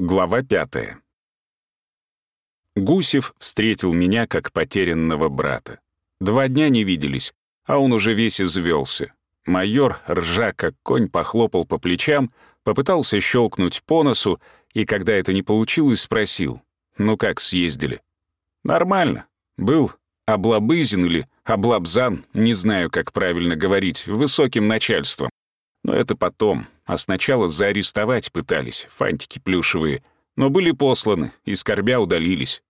Глава пятая. Гусев встретил меня как потерянного брата. Два дня не виделись, а он уже весь извелся. Майор, ржа как конь, похлопал по плечам, попытался щелкнуть по носу, и когда это не получилось, спросил, «Ну как съездили?» «Нормально. Был облабызин или облабзан, не знаю, как правильно говорить, высоким начальством. Но это потом, а сначала заарестовать пытались, фантики плюшевые, но были посланы и скорбя удалились.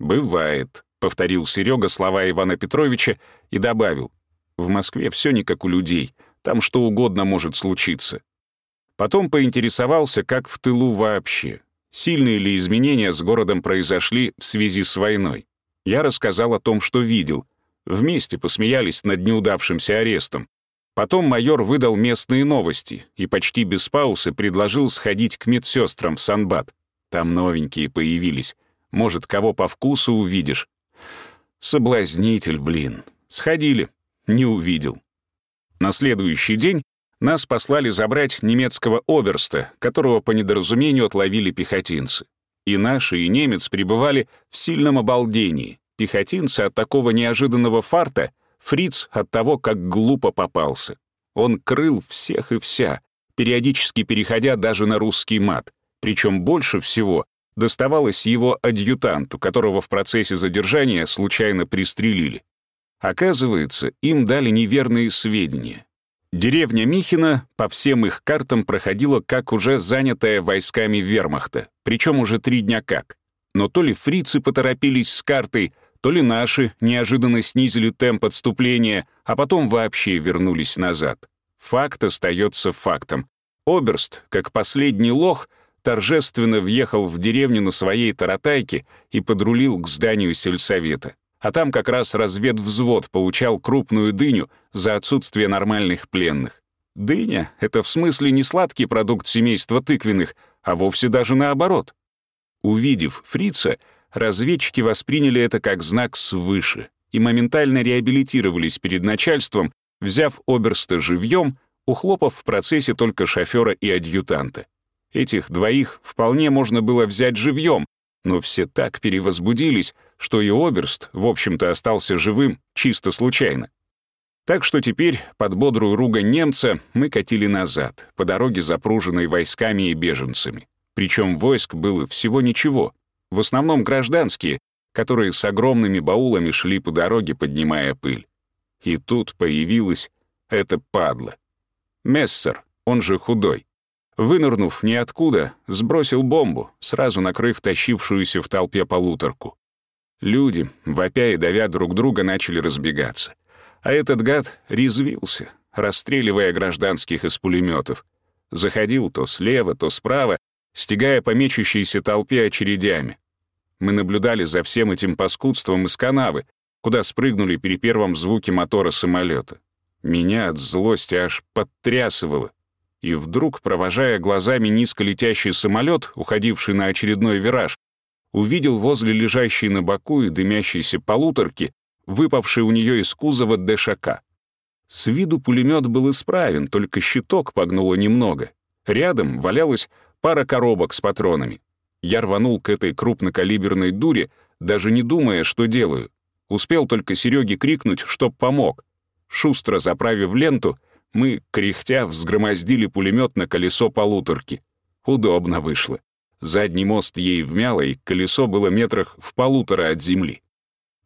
«Бывает», — повторил Серега слова Ивана Петровича и добавил, «в Москве все не как у людей, там что угодно может случиться». Потом поинтересовался, как в тылу вообще. Сильные ли изменения с городом произошли в связи с войной. Я рассказал о том, что видел. Вместе посмеялись над неудавшимся арестом. Потом майор выдал местные новости и почти без паузы предложил сходить к медсестрам в Санбат. Там новенькие появились. Может, кого по вкусу увидишь. Соблазнитель, блин. Сходили. Не увидел. На следующий день нас послали забрать немецкого оберста, которого по недоразумению отловили пехотинцы. И наши, и немец пребывали в сильном обалдении. Пехотинцы от такого неожиданного фарта — Фриц от того, как глупо попался. Он крыл всех и вся, периодически переходя даже на русский мат. Причем больше всего доставалось его адъютанту, которого в процессе задержания случайно пристрелили. Оказывается, им дали неверные сведения. Деревня Михина по всем их картам проходила как уже занятая войсками вермахта, причем уже три дня как. Но то ли фрицы поторопились с картой, то ли наши неожиданно снизили темп отступления, а потом вообще вернулись назад. Факт остается фактом. Оберст, как последний лох, торжественно въехал в деревню на своей таратайке и подрулил к зданию сельсовета. А там как раз разведвзвод получал крупную дыню за отсутствие нормальных пленных. Дыня — это в смысле не сладкий продукт семейства тыквенных, а вовсе даже наоборот. Увидев фрица, разведчики восприняли это как знак свыше и моментально реабилитировались перед начальством, взяв оберста живьем, ухлопав в процессе только шофера и адъютанта. Этих двоих вполне можно было взять живьем, но все так перевозбудились, что и оберст, в общем-то, остался живым чисто случайно. Так что теперь под бодрую ругань немца мы катили назад, по дороге запруженной войсками и беженцами. Причем войск было всего ничего, в основном гражданские, которые с огромными баулами шли по дороге, поднимая пыль. И тут появилась эта падла. Мессер, он же худой. Вынырнув ниоткуда, сбросил бомбу, сразу накрыв тащившуюся в толпе полуторку. Люди, вопя и давя друг друга, начали разбегаться. А этот гад резвился, расстреливая гражданских из пулеметов. Заходил то слева, то справа, стегая по мечущейся толпе очередями. Мы наблюдали за всем этим паскудством из канавы, куда спрыгнули при первом звуке мотора самолета. Меня от злости аж подтрясывало. И вдруг, провожая глазами низко летящий самолет, уходивший на очередной вираж, увидел возле лежащей на боку и дымящейся полуторки, выпавший у нее из кузова ДШК. С виду пулемет был исправен, только щиток погнуло немного. Рядом валялась пара коробок с патронами. Я рванул к этой крупнокалиберной дуре, даже не думая, что делаю. Успел только Сереге крикнуть, чтоб помог. Шустро заправив ленту, мы, кряхтя, взгромоздили пулемет на колесо полуторки. Удобно вышло. Задний мост ей вмяло, и колесо было метрах в полутора от земли.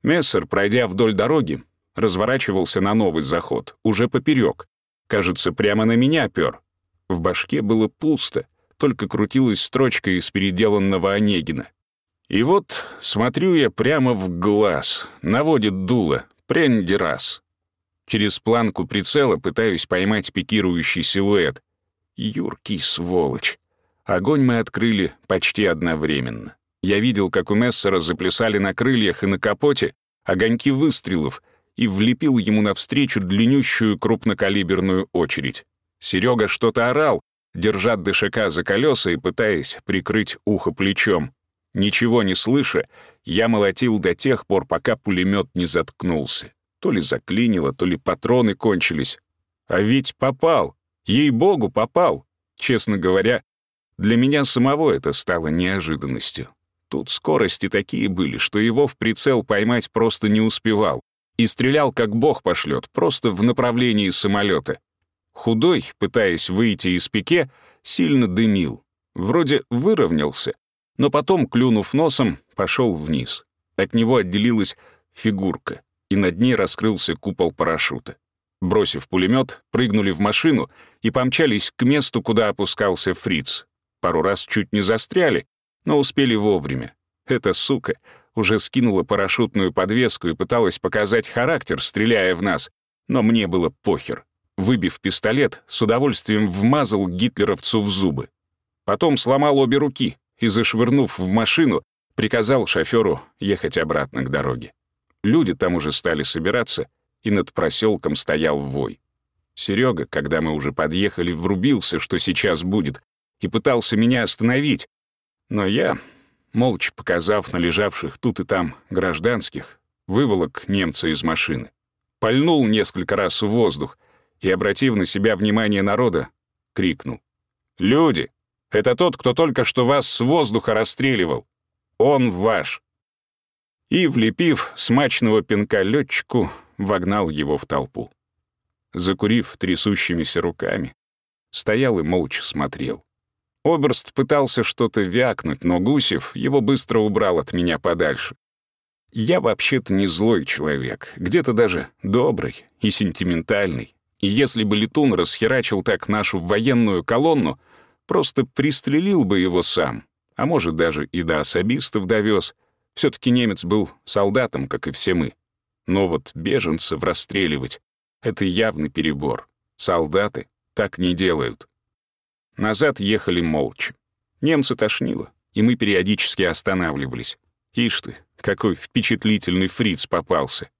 Мессер, пройдя вдоль дороги, разворачивался на новый заход, уже поперек. Кажется, прямо на меня пёр. В башке было пусто только крутилась строчка из переделанного Онегина. И вот смотрю я прямо в глаз, наводит дуло, пренди раз. Через планку прицела пытаюсь поймать пикирующий силуэт. Юркий сволочь. Огонь мы открыли почти одновременно. Я видел, как у Мессера заплясали на крыльях и на капоте огоньки выстрелов и влепил ему навстречу длиннющую крупнокалиберную очередь. Серега что-то орал, держа ДШК за колеса и пытаясь прикрыть ухо плечом. Ничего не слыша, я молотил до тех пор, пока пулемет не заткнулся. То ли заклинило, то ли патроны кончились. А ведь попал. Ей-богу, попал. Честно говоря, Для меня самого это стало неожиданностью. Тут скорости такие были, что его в прицел поймать просто не успевал. И стрелял, как бог пошлет, просто в направлении самолета. Худой, пытаясь выйти из пике, сильно дымил. Вроде выровнялся, но потом, клюнув носом, пошел вниз. От него отделилась фигурка, и над ней раскрылся купол парашюта. Бросив пулемет, прыгнули в машину и помчались к месту, куда опускался фриц. Пару раз чуть не застряли, но успели вовремя. Эта сука уже скинула парашютную подвеску и пыталась показать характер, стреляя в нас, но мне было похер. Выбив пистолет, с удовольствием вмазал гитлеровцу в зубы. Потом сломал обе руки и, зашвырнув в машину, приказал шоферу ехать обратно к дороге. Люди там уже стали собираться, и над проселком стоял вой. Серега, когда мы уже подъехали, врубился, что сейчас будет, и пытался меня остановить. Но я, молча показав на лежавших тут и там гражданских, выволок немца из машины. Пальнул несколько раз в воздух и, обратив на себя внимание народа, крикнул. «Люди, это тот, кто только что вас с воздуха расстреливал. Он ваш!» И, влепив смачного пинка летчику, вогнал его в толпу. Закурив трясущимися руками, стоял и молча смотрел. Оберст пытался что-то вякнуть, но Гусев его быстро убрал от меня подальше. Я вообще-то не злой человек, где-то даже добрый и сентиментальный. И если бы Летун расхерачил так нашу военную колонну, просто пристрелил бы его сам, а может, даже и до особистов довез. все таки немец был солдатом, как и все мы. Но вот беженцев расстреливать — это явный перебор. Солдаты так не делают. Назад ехали молча. Немцы тошнило, и мы периодически останавливались. Ишь ты, какой впечатлительный фриц попался.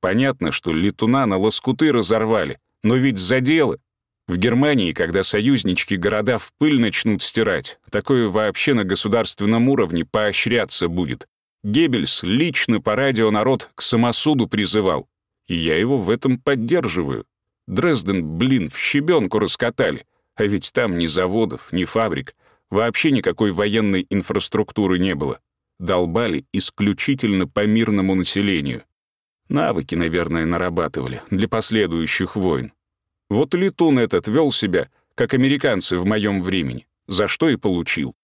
Понятно, что летуна на лоскуты разорвали, но ведь за дело. В Германии, когда союзнички города в пыль начнут стирать, такое вообще на государственном уровне поощряться будет. Геббельс лично по радио народ к самосуду призывал. И я его в этом поддерживаю. Дрезден, блин, в щебенку раскатали. А ведь там ни заводов, ни фабрик, вообще никакой военной инфраструктуры не было. Долбали исключительно по мирному населению. Навыки, наверное, нарабатывали для последующих войн. Вот летун этот вел себя, как американцы в моем времени, за что и получил.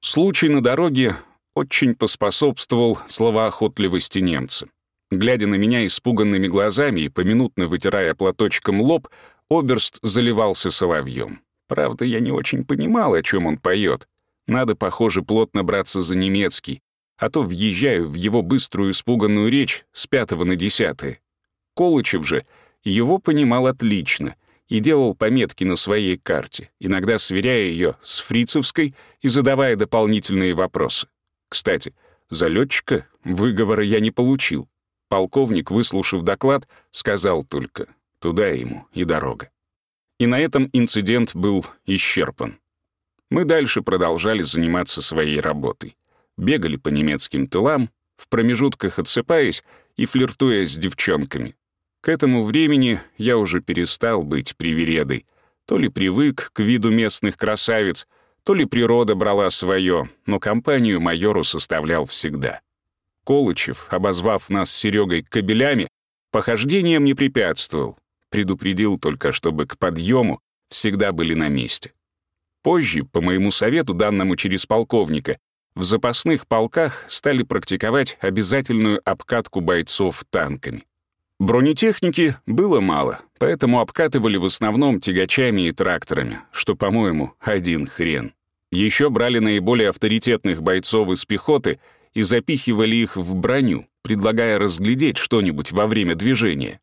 Случай на дороге очень поспособствовал словоохотливости немца. Глядя на меня испуганными глазами и поминутно вытирая платочком лоб, Оберст заливался соловьем. Правда, я не очень понимал, о чем он поет. Надо, похоже, плотно браться за немецкий, а то въезжаю в его быструю испуганную речь с пятого на десятое. Колычев же его понимал отлично и делал пометки на своей карте, иногда сверяя ее с фрицевской и задавая дополнительные вопросы. Кстати, за летчика выговора я не получил. Полковник, выслушав доклад, сказал только «туда ему и дорога». И на этом инцидент был исчерпан. Мы дальше продолжали заниматься своей работой. Бегали по немецким тылам, в промежутках отсыпаясь и флиртуя с девчонками. К этому времени я уже перестал быть привередой. То ли привык к виду местных красавиц, то ли природа брала свое, но компанию майору составлял всегда. Колычев, обозвав нас с Серегой кабелями, похождением не препятствовал, предупредил только, чтобы к подъему всегда были на месте. Позже, по моему совету, данному через полковника, в запасных полках стали практиковать обязательную обкатку бойцов танками. Бронетехники было мало, поэтому обкатывали в основном тягачами и тракторами, что, по-моему, один хрен. Еще брали наиболее авторитетных бойцов из пехоты и запихивали их в броню, предлагая разглядеть что-нибудь во время движения.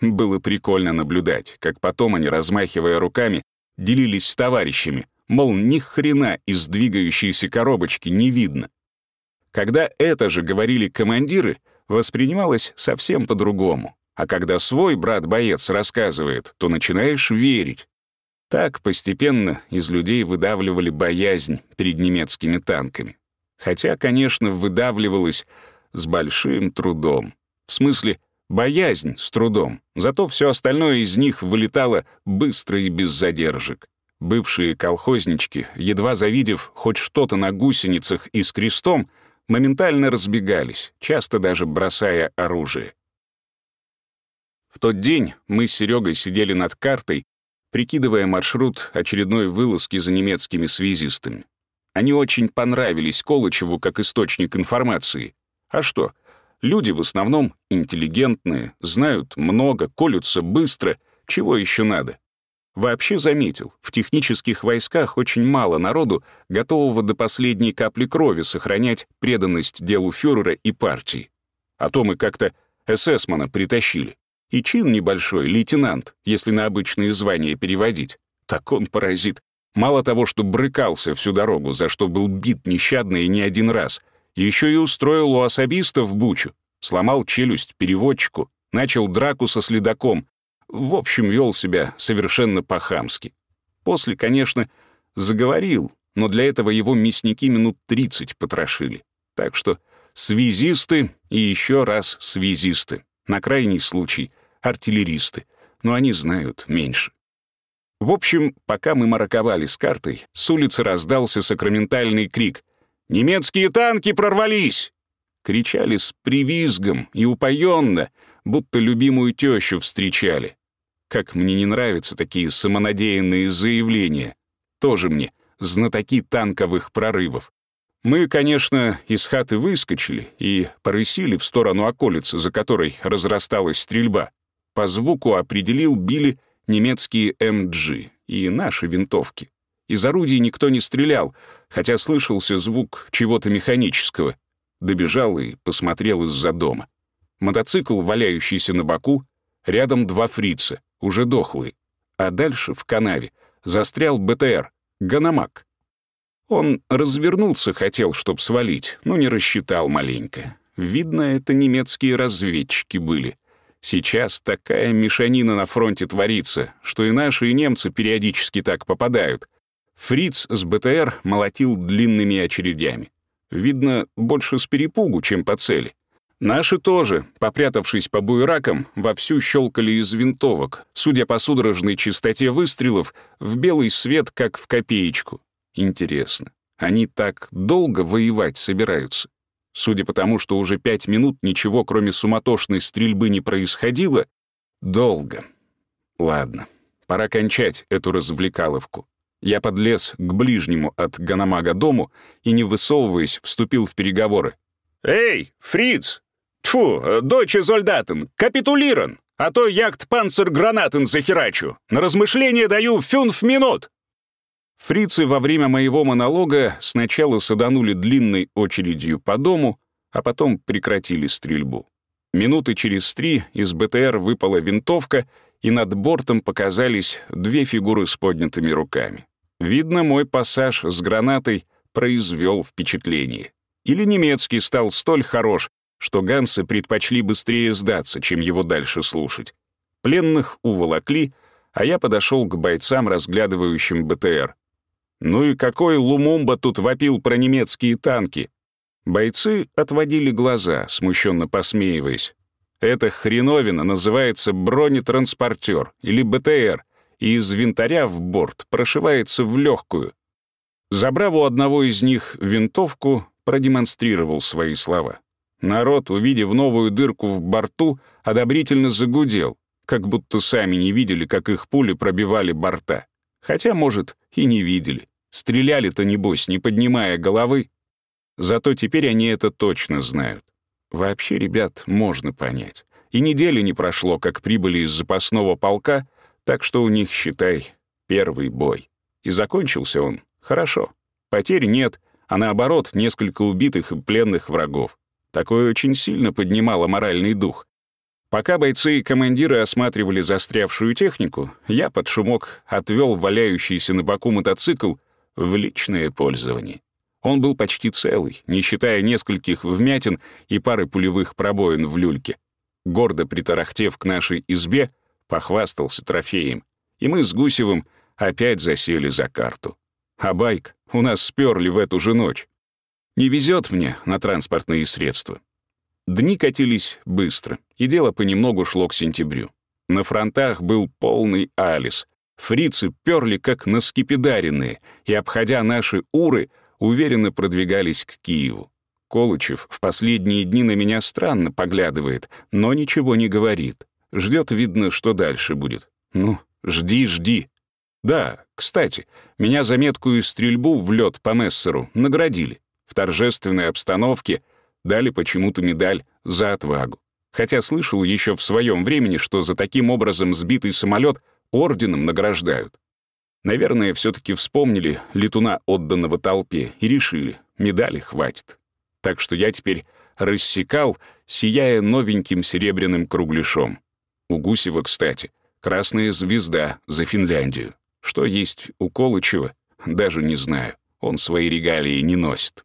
Было прикольно наблюдать, как потом они, размахивая руками, делились с товарищами, мол, ни хрена из двигающейся коробочки не видно. Когда это же говорили командиры, воспринималось совсем по-другому. А когда свой брат-боец рассказывает, то начинаешь верить. Так постепенно из людей выдавливали боязнь перед немецкими танками. Хотя, конечно, выдавливалось с большим трудом. В смысле, боязнь с трудом. Зато все остальное из них вылетало быстро и без задержек. Бывшие колхознички, едва завидев хоть что-то на гусеницах и с крестом, моментально разбегались, часто даже бросая оружие. В тот день мы с Серегой сидели над картой, прикидывая маршрут очередной вылазки за немецкими связистами. Они очень понравились Колычеву как источник информации. А что? Люди в основном интеллигентные, знают много, колются быстро. Чего еще надо? Вообще заметил, в технических войсках очень мало народу, готового до последней капли крови сохранять преданность делу фюрера и партии. А то мы как-то эсэсмана притащили. И чин небольшой, лейтенант, если на обычные звания переводить. Так он паразит. Мало того, что брыкался всю дорогу, за что был бит нещадно и не один раз, еще и устроил у особистов бучу, сломал челюсть переводчику, начал драку со следаком, в общем, вел себя совершенно по-хамски. После, конечно, заговорил, но для этого его мясники минут 30 потрошили. Так что связисты и еще раз связисты. На крайний случай артиллеристы, но они знают меньше. В общем, пока мы мараковали с картой, с улицы раздался сакраментальный крик «Немецкие танки прорвались!» Кричали с привизгом и упоенно, будто любимую тещу встречали. Как мне не нравятся такие самонадеянные заявления. Тоже мне знатоки танковых прорывов. Мы, конечно, из хаты выскочили и порысили в сторону околицы, за которой разрасталась стрельба. По звуку определил били немецкие МГ и наши винтовки. Из орудий никто не стрелял, хотя слышался звук чего-то механического. Добежал и посмотрел из-за дома. Мотоцикл, валяющийся на боку, рядом два фрица, уже дохлые. А дальше, в канаве, застрял БТР, Ганомаг. Он развернулся, хотел, чтоб свалить, но не рассчитал маленько. Видно, это немецкие разведчики были. Сейчас такая мешанина на фронте творится, что и наши, и немцы периодически так попадают. Фриц с БТР молотил длинными очередями. Видно, больше с перепугу, чем по цели. Наши тоже, попрятавшись по буеракам, вовсю щелкали из винтовок, судя по судорожной частоте выстрелов, в белый свет, как в копеечку. Интересно, они так долго воевать собираются? Судя по тому, что уже пять минут ничего, кроме суматошной стрельбы, не происходило, долго. Ладно, пора кончать эту развлекаловку. Я подлез к ближнему от Ганамага дому и, не высовываясь, вступил в переговоры. «Эй, фриц! Тьфу, дочь солдатен, капитулиран! А то яхт панцер гранатен захерачу! На размышление даю фюнф минут!» Фрицы во время моего монолога сначала саданули длинной очередью по дому, а потом прекратили стрельбу. Минуты через три из БТР выпала винтовка, и над бортом показались две фигуры с поднятыми руками. Видно, мой пассаж с гранатой произвел впечатление. Или немецкий стал столь хорош, что гансы предпочли быстрее сдаться, чем его дальше слушать. Пленных уволокли, а я подошел к бойцам, разглядывающим БТР. Ну и какой Лумумба тут вопил про немецкие танки? Бойцы отводили глаза, смущенно посмеиваясь. Эта хреновина называется бронетранспортер или БТР, и из винтаря в борт прошивается в легкую. Забрав у одного из них винтовку, продемонстрировал свои слова. Народ, увидев новую дырку в борту, одобрительно загудел, как будто сами не видели, как их пули пробивали борта. Хотя, может, и не видели. Стреляли-то, небось, не поднимая головы. Зато теперь они это точно знают. Вообще, ребят, можно понять. И недели не прошло, как прибыли из запасного полка, так что у них, считай, первый бой. И закончился он хорошо. Потерь нет, а наоборот, несколько убитых и пленных врагов. Такое очень сильно поднимало моральный дух. Пока бойцы и командиры осматривали застрявшую технику, я под шумок отвел валяющийся на боку мотоцикл в личное пользование. Он был почти целый, не считая нескольких вмятин и пары пулевых пробоин в люльке. Гордо притарахтев к нашей избе, похвастался трофеем, и мы с Гусевым опять засели за карту. А байк у нас сперли в эту же ночь. Не везет мне на транспортные средства. Дни катились быстро, и дело понемногу шло к сентябрю. На фронтах был полный алис. Фрицы перли как наскепидаренные и, обходя наши уры, уверенно продвигались к Киеву. Колычев в последние дни на меня странно поглядывает, но ничего не говорит. Ждет, видно, что дальше будет. Ну, жди, жди. Да, кстати, меня за меткую стрельбу в лед по Мессеру наградили. В торжественной обстановке дали почему-то медаль за отвагу. Хотя слышал еще в своем времени, что за таким образом сбитый самолет орденом награждают. Наверное, все-таки вспомнили летуна, отданного толпе, и решили, медали хватит. Так что я теперь рассекал, сияя новеньким серебряным кругляшом. У Гусева, кстати, красная звезда за Финляндию. Что есть у Колычева, даже не знаю. Он свои регалии не носит.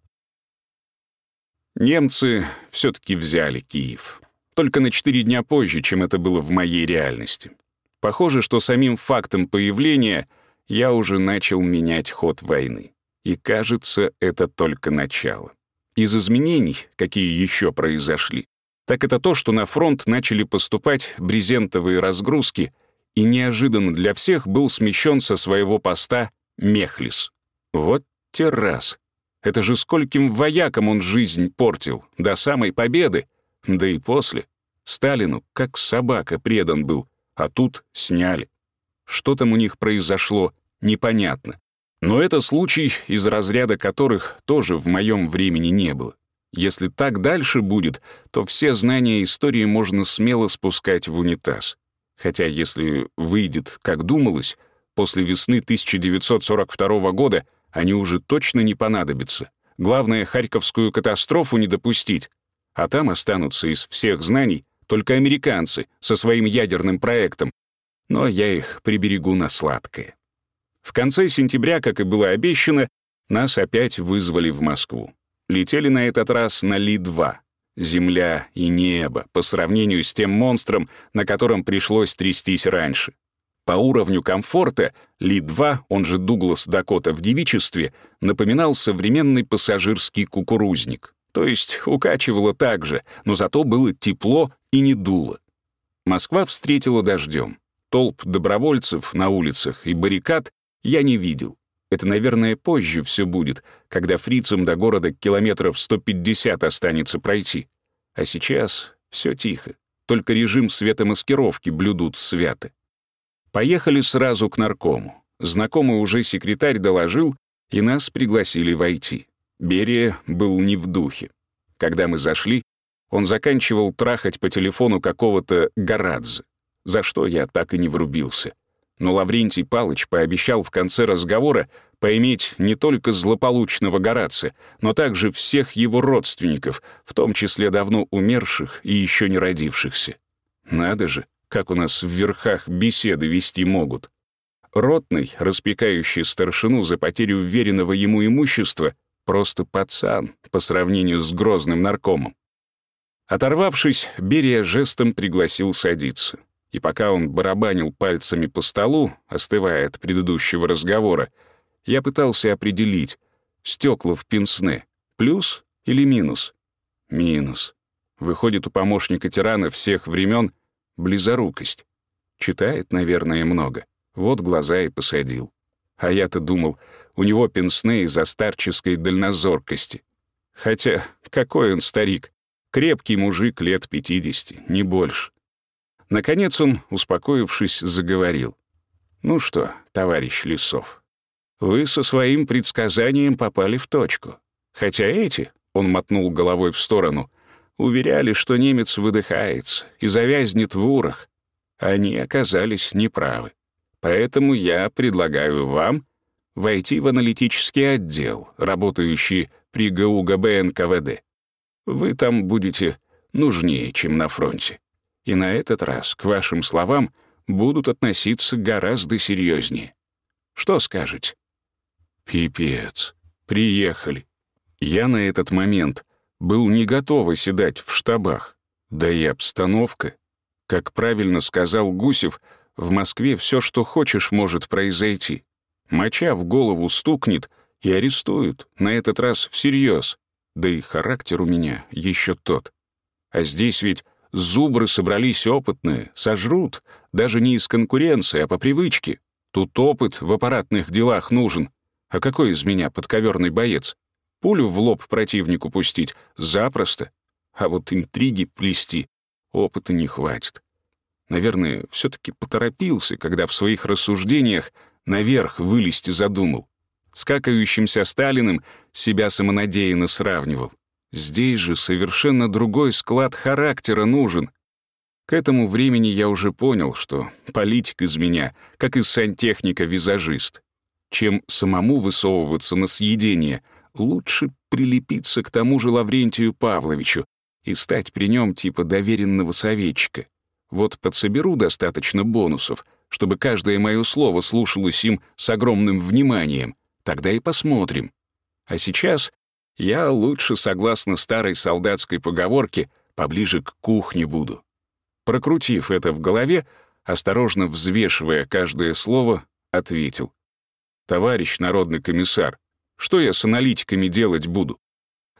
Немцы все-таки взяли Киев. Только на четыре дня позже, чем это было в моей реальности. Похоже, что самим фактом появления я уже начал менять ход войны. И кажется, это только начало. Из изменений, какие еще произошли, так это то, что на фронт начали поступать брезентовые разгрузки, и неожиданно для всех был смещен со своего поста Мехлис. Вот те раз. Это же скольким воякам он жизнь портил, до самой победы, да и после. Сталину как собака предан был, а тут сняли. Что там у них произошло, непонятно. Но это случай, из разряда которых тоже в моем времени не было. Если так дальше будет, то все знания истории можно смело спускать в унитаз. Хотя если выйдет, как думалось, после весны 1942 года они уже точно не понадобятся. Главное, Харьковскую катастрофу не допустить. А там останутся из всех знаний только американцы со своим ядерным проектом. Но я их приберегу на сладкое. В конце сентября, как и было обещано, нас опять вызвали в Москву. Летели на этот раз на Ли-2. Земля и небо по сравнению с тем монстром, на котором пришлось трястись раньше. По уровню комфорта Ли-2, он же Дуглас Дакота в девичестве, напоминал современный пассажирский кукурузник. То есть укачивало так же, но зато было тепло и не дуло. Москва встретила дождем. Толп добровольцев на улицах и баррикад я не видел. Это, наверное, позже все будет, когда фрицам до города километров 150 останется пройти. А сейчас все тихо. Только режим светомаскировки блюдут свято. Поехали сразу к наркому. Знакомый уже секретарь доложил, и нас пригласили войти. Берия был не в духе. Когда мы зашли, он заканчивал трахать по телефону какого-то Горадзе, за что я так и не врубился. Но Лаврентий Палыч пообещал в конце разговора поиметь не только злополучного Горация, но также всех его родственников, в том числе давно умерших и еще не родившихся. Надо же, как у нас в верхах беседы вести могут. Ротный, распекающий старшину за потерю уверенного ему имущества, Просто пацан по сравнению с грозным наркомом. Оторвавшись, Берия жестом пригласил садиться. И пока он барабанил пальцами по столу, остывая от предыдущего разговора, я пытался определить, стекла в пенсне — плюс или минус? Минус. Выходит, у помощника тирана всех времен близорукость. Читает, наверное, много. Вот глаза и посадил. А я-то думал, у него пенсне из-за старческой дальнозоркости. Хотя, какой он старик? Крепкий мужик лет 50, не больше. Наконец он, успокоившись, заговорил. «Ну что, товарищ Лисов, вы со своим предсказанием попали в точку. Хотя эти, — он мотнул головой в сторону, — уверяли, что немец выдыхается и завязнет в урах. Они оказались неправы. Поэтому я предлагаю вам войти в аналитический отдел, работающий при ГУГБ НКВД. Вы там будете нужнее, чем на фронте. И на этот раз к вашим словам будут относиться гораздо серьезнее. Что скажете? Пипец. Приехали. Я на этот момент был не готов оседать в штабах. Да и обстановка. Как правильно сказал Гусев, в Москве все, что хочешь, может произойти. Моча в голову стукнет и арестуют, на этот раз всерьез. Да и характер у меня еще тот. А здесь ведь зубры собрались опытные, сожрут, даже не из конкуренции, а по привычке. Тут опыт в аппаратных делах нужен. А какой из меня подковерный боец? Пулю в лоб противнику пустить — запросто. А вот интриги плести опыта не хватит. Наверное, все таки поторопился, когда в своих рассуждениях наверх вылезти задумал. С какающимся Сталиным себя самонадеянно сравнивал. Здесь же совершенно другой склад характера нужен. К этому времени я уже понял, что политик из меня, как из сантехника-визажист. Чем самому высовываться на съедение, лучше прилепиться к тому же Лаврентию Павловичу и стать при нем типа доверенного советчика. Вот подсоберу достаточно бонусов, чтобы каждое мое слово слушалось им с огромным вниманием. Тогда и посмотрим. А сейчас я лучше, согласно старой солдатской поговорке, поближе к кухне буду. Прокрутив это в голове, осторожно взвешивая каждое слово, ответил. «Товарищ народный комиссар, что я с аналитиками делать буду?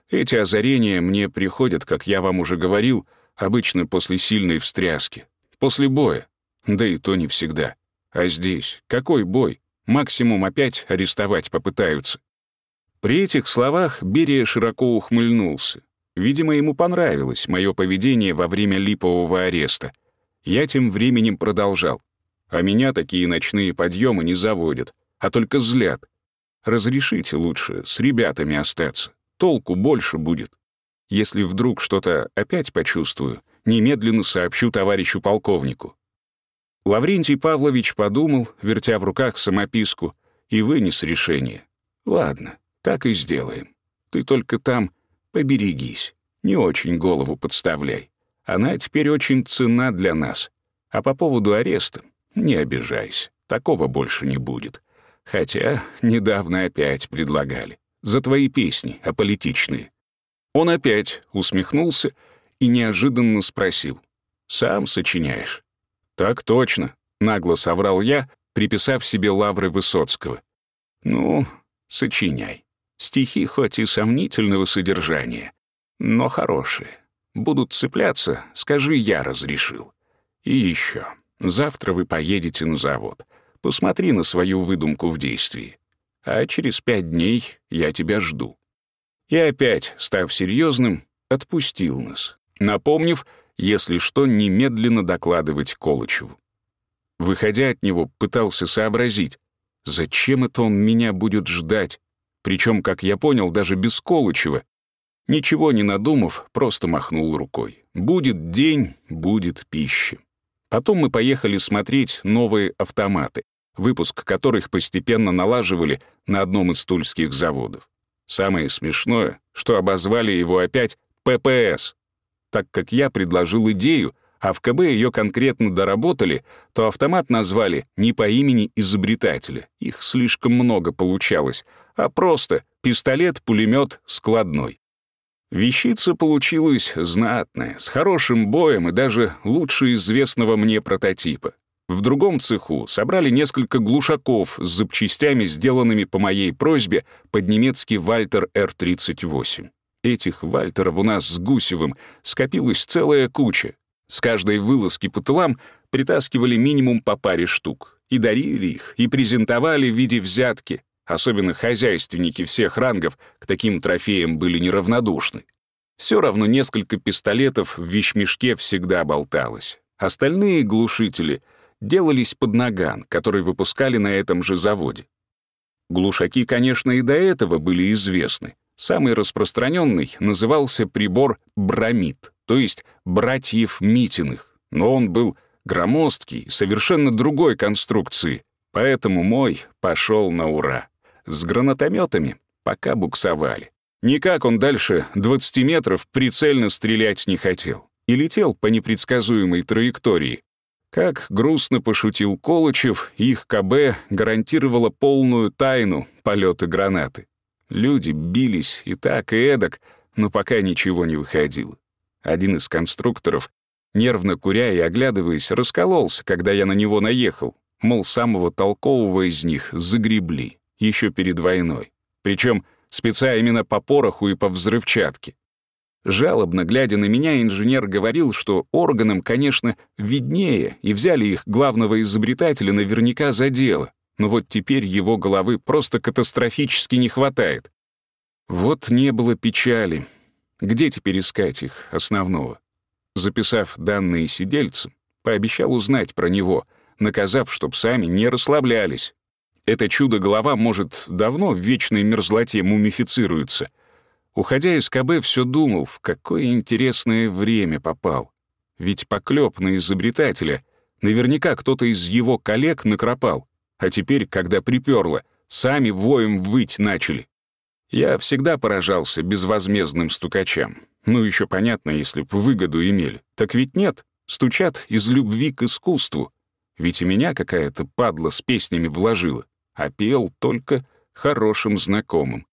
Эти озарения мне приходят, как я вам уже говорил, обычно после сильной встряски, после боя, да и то не всегда. А здесь какой бой? Максимум опять арестовать попытаются. При этих словах Берия широко ухмыльнулся. Видимо, ему понравилось мое поведение во время липового ареста. Я тем временем продолжал. А меня такие ночные подъемы не заводят, а только злят. Разрешите лучше с ребятами остаться. Толку больше будет. Если вдруг что-то опять почувствую, немедленно сообщу товарищу полковнику. Лаврентий Павлович подумал, вертя в руках самописку, и вынес решение. Ладно, так и сделаем. Ты только там поберегись, не очень голову подставляй. Она теперь очень цена для нас. А по поводу ареста не обижайся, такого больше не будет. Хотя недавно опять предлагали. За твои песни, аполитичные. Он опять усмехнулся и неожиданно спросил. «Сам сочиняешь?» «Так точно», — нагло соврал я, приписав себе лавры Высоцкого. «Ну, сочиняй. Стихи хоть и сомнительного содержания, но хорошие. Будут цепляться, скажи, я разрешил. И еще. Завтра вы поедете на завод. Посмотри на свою выдумку в действии. А через пять дней я тебя жду. И опять, став серьезным, отпустил нас, напомнив, если что, немедленно докладывать Колычеву. Выходя от него, пытался сообразить, зачем это он меня будет ждать, причем, как я понял, даже без Колычева. Ничего не надумав, просто махнул рукой. Будет день, будет пища. Потом мы поехали смотреть новые автоматы, выпуск которых постепенно налаживали на одном из тульских заводов. Самое смешное, что обозвали его опять ППС. Так как я предложил идею, а в КБ ее конкретно доработали, то автомат назвали не по имени изобретателя, их слишком много получалось, а просто пистолет-пулемет складной. Вещица получилась знатная, с хорошим боем и даже лучше известного мне прототипа. В другом цеху собрали несколько глушаков с запчастями, сделанными по моей просьбе под немецкий Вальтер Р-38. Этих Вальтеров у нас с Гусевым скопилась целая куча. С каждой вылазки по тылам притаскивали минимум по паре штук. И дарили их, и презентовали в виде взятки, Особенно хозяйственники всех рангов к таким трофеям были неравнодушны. Все равно несколько пистолетов в вещмешке всегда болталось. Остальные глушители делались под наган, который выпускали на этом же заводе. Глушаки, конечно, и до этого были известны. Самый распространенный назывался прибор Брамид, то есть братьев Митиных, но он был громоздкий, совершенно другой конструкции, поэтому мой пошел на ура с гранатометами пока буксовали. Никак он дальше 20 метров прицельно стрелять не хотел и летел по непредсказуемой траектории. Как грустно пошутил Колычев, их КБ гарантировало полную тайну полета гранаты. Люди бились и так, и эдак, но пока ничего не выходило. Один из конструкторов, нервно куря и оглядываясь, раскололся, когда я на него наехал, мол, самого толкового из них загребли еще перед войной. Причем спеца именно по пороху и по взрывчатке. Жалобно глядя на меня, инженер говорил, что органам, конечно, виднее, и взяли их главного изобретателя наверняка за дело. но вот теперь его головы просто катастрофически не хватает. Вот не было печали. Где теперь искать их, основного? Записав данные сидельцам, пообещал узнать про него, наказав, чтоб сами не расслаблялись. Это чудо-голова, может, давно в вечной мерзлоте мумифицируется. Уходя из КБ, все думал, в какое интересное время попал. Ведь поклеп на изобретателя наверняка кто-то из его коллег накропал, а теперь, когда приперло, сами воем выть начали. Я всегда поражался безвозмездным стукачам. Ну, еще понятно, если б выгоду имели. Так ведь нет, стучат из любви к искусству. Ведь и меня какая-то падла с песнями вложила, а пел только хорошим знакомым.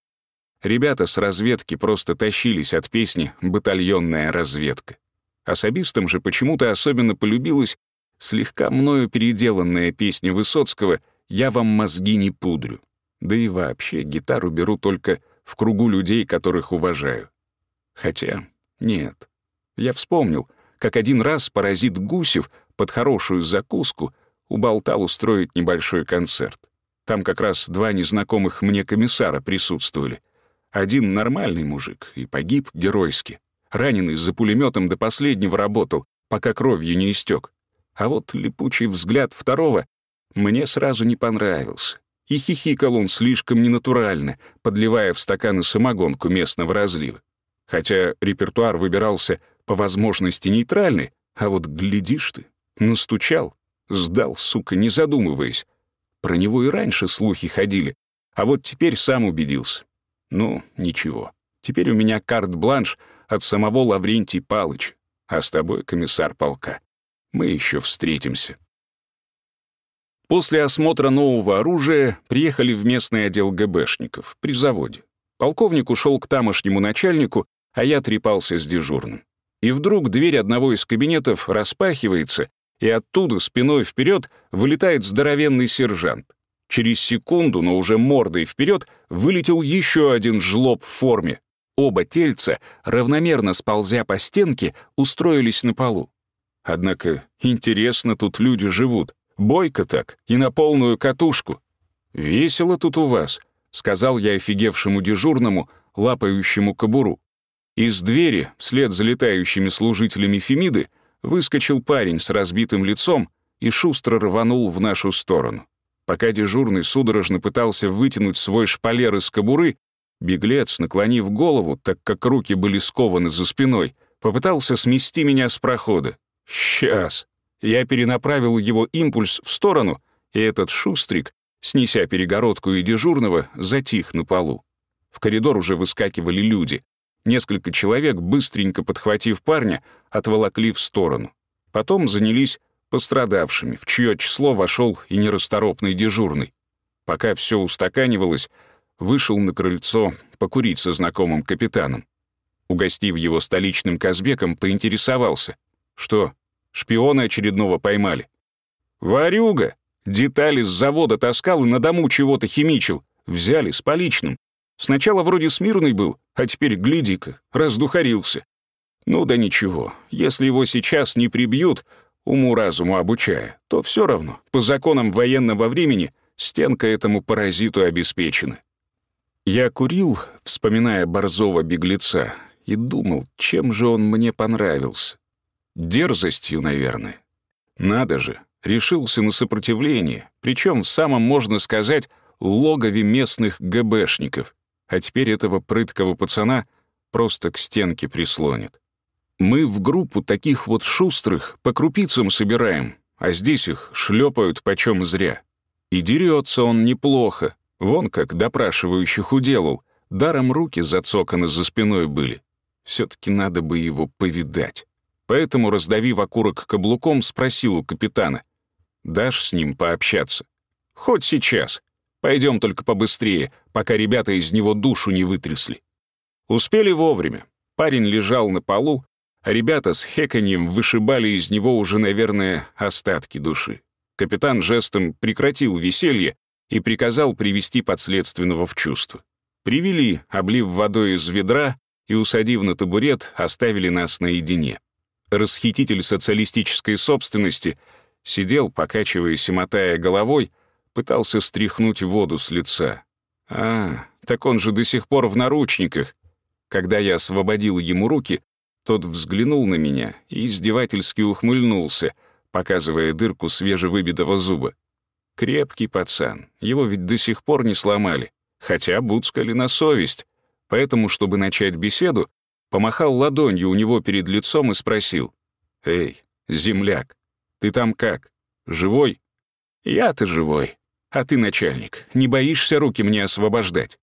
Ребята с разведки просто тащились от песни «Батальонная разведка». Особистам же почему-то особенно полюбилась слегка мною переделанная песня Высоцкого «Я вам мозги не пудрю». Да и вообще гитару беру только в кругу людей, которых уважаю. Хотя нет. Я вспомнил, как один раз паразит Гусев под хорошую закуску уболтал устроить небольшой концерт. Там как раз два незнакомых мне комиссара присутствовали. Один нормальный мужик и погиб геройски. Раненый за пулеметом до последнего работал, пока кровью не истек. А вот липучий взгляд второго мне сразу не понравился. И хихикал он слишком ненатурально, подливая в стаканы самогонку местного разлива. Хотя репертуар выбирался по возможности нейтральный, а вот глядишь ты, настучал, сдал, сука, не задумываясь. Про него и раньше слухи ходили, а вот теперь сам убедился. Ну, ничего. Теперь у меня карт-бланш от самого Лаврентий Палыч, а с тобой, комиссар полка, мы еще встретимся. После осмотра нового оружия приехали в местный отдел ГБшников при заводе. Полковник ушел к тамошнему начальнику, а я трепался с дежурным. И вдруг дверь одного из кабинетов распахивается, и оттуда спиной вперед вылетает здоровенный сержант. Через секунду, но уже мордой вперед, вылетел еще один жлоб в форме. Оба тельца, равномерно сползя по стенке, устроились на полу. Однако интересно тут люди живут. Бойко так и на полную катушку. Весело тут у вас, сказал я офигевшему дежурному, лапающему кобуру. Из двери, вслед за летающими служителями Фемиды, выскочил парень с разбитым лицом и шустро рванул в нашу сторону. Пока дежурный судорожно пытался вытянуть свой шпалер из кобуры, беглец, наклонив голову, так как руки были скованы за спиной, попытался смести меня с прохода. «Сейчас!» Я перенаправил его импульс в сторону, и этот шустрик, снеся перегородку и дежурного, затих на полу. В коридор уже выскакивали люди. Несколько человек, быстренько подхватив парня, отволокли в сторону. Потом занялись пострадавшими, в чье число вошел и нерасторопный дежурный. Пока все устаканивалось, вышел на крыльцо покурить со знакомым капитаном. Угостив его столичным казбеком, поинтересовался. «Что, Шпиона очередного поймали. Варюга! Детали с завода таскал и на дому чего-то химичил. Взяли с поличным. Сначала вроде смирный был, а теперь, гляди-ка, раздухарился. Ну да ничего, если его сейчас не прибьют, уму-разуму обучая, то все равно, по законам военного времени, стенка этому паразиту обеспечена. Я курил, вспоминая борзого беглеца, и думал, чем же он мне понравился. Дерзостью, наверное. Надо же, решился на сопротивление, причем в самом, можно сказать, логове местных ГБшников, а теперь этого прыткого пацана просто к стенке прислонит. Мы в группу таких вот шустрых по крупицам собираем, а здесь их шлепают почем зря. И дерется он неплохо, вон как допрашивающих уделал, даром руки зацоканы за спиной были. Все-таки надо бы его повидать. Поэтому, раздавив окурок каблуком, спросил у капитана. «Дашь с ним пообщаться?» «Хоть сейчас. Пойдем только побыстрее, пока ребята из него душу не вытрясли». Успели вовремя. Парень лежал на полу, ребята с хеканьем вышибали из него уже, наверное, остатки души. Капитан жестом прекратил веселье и приказал привести подследственного в чувство. Привели, облив водой из ведра и, усадив на табурет, оставили нас наедине расхититель социалистической собственности, сидел, покачиваясь и мотая головой, пытался стряхнуть воду с лица. А, так он же до сих пор в наручниках. Когда я освободил ему руки, тот взглянул на меня и издевательски ухмыльнулся, показывая дырку свежевыбитого зуба. Крепкий пацан, его ведь до сих пор не сломали, хотя буцкали на совесть. Поэтому, чтобы начать беседу, помахал ладонью у него перед лицом и спросил. «Эй, земляк, ты там как? Живой?» «Я-то живой. А ты, начальник, не боишься руки мне освобождать?»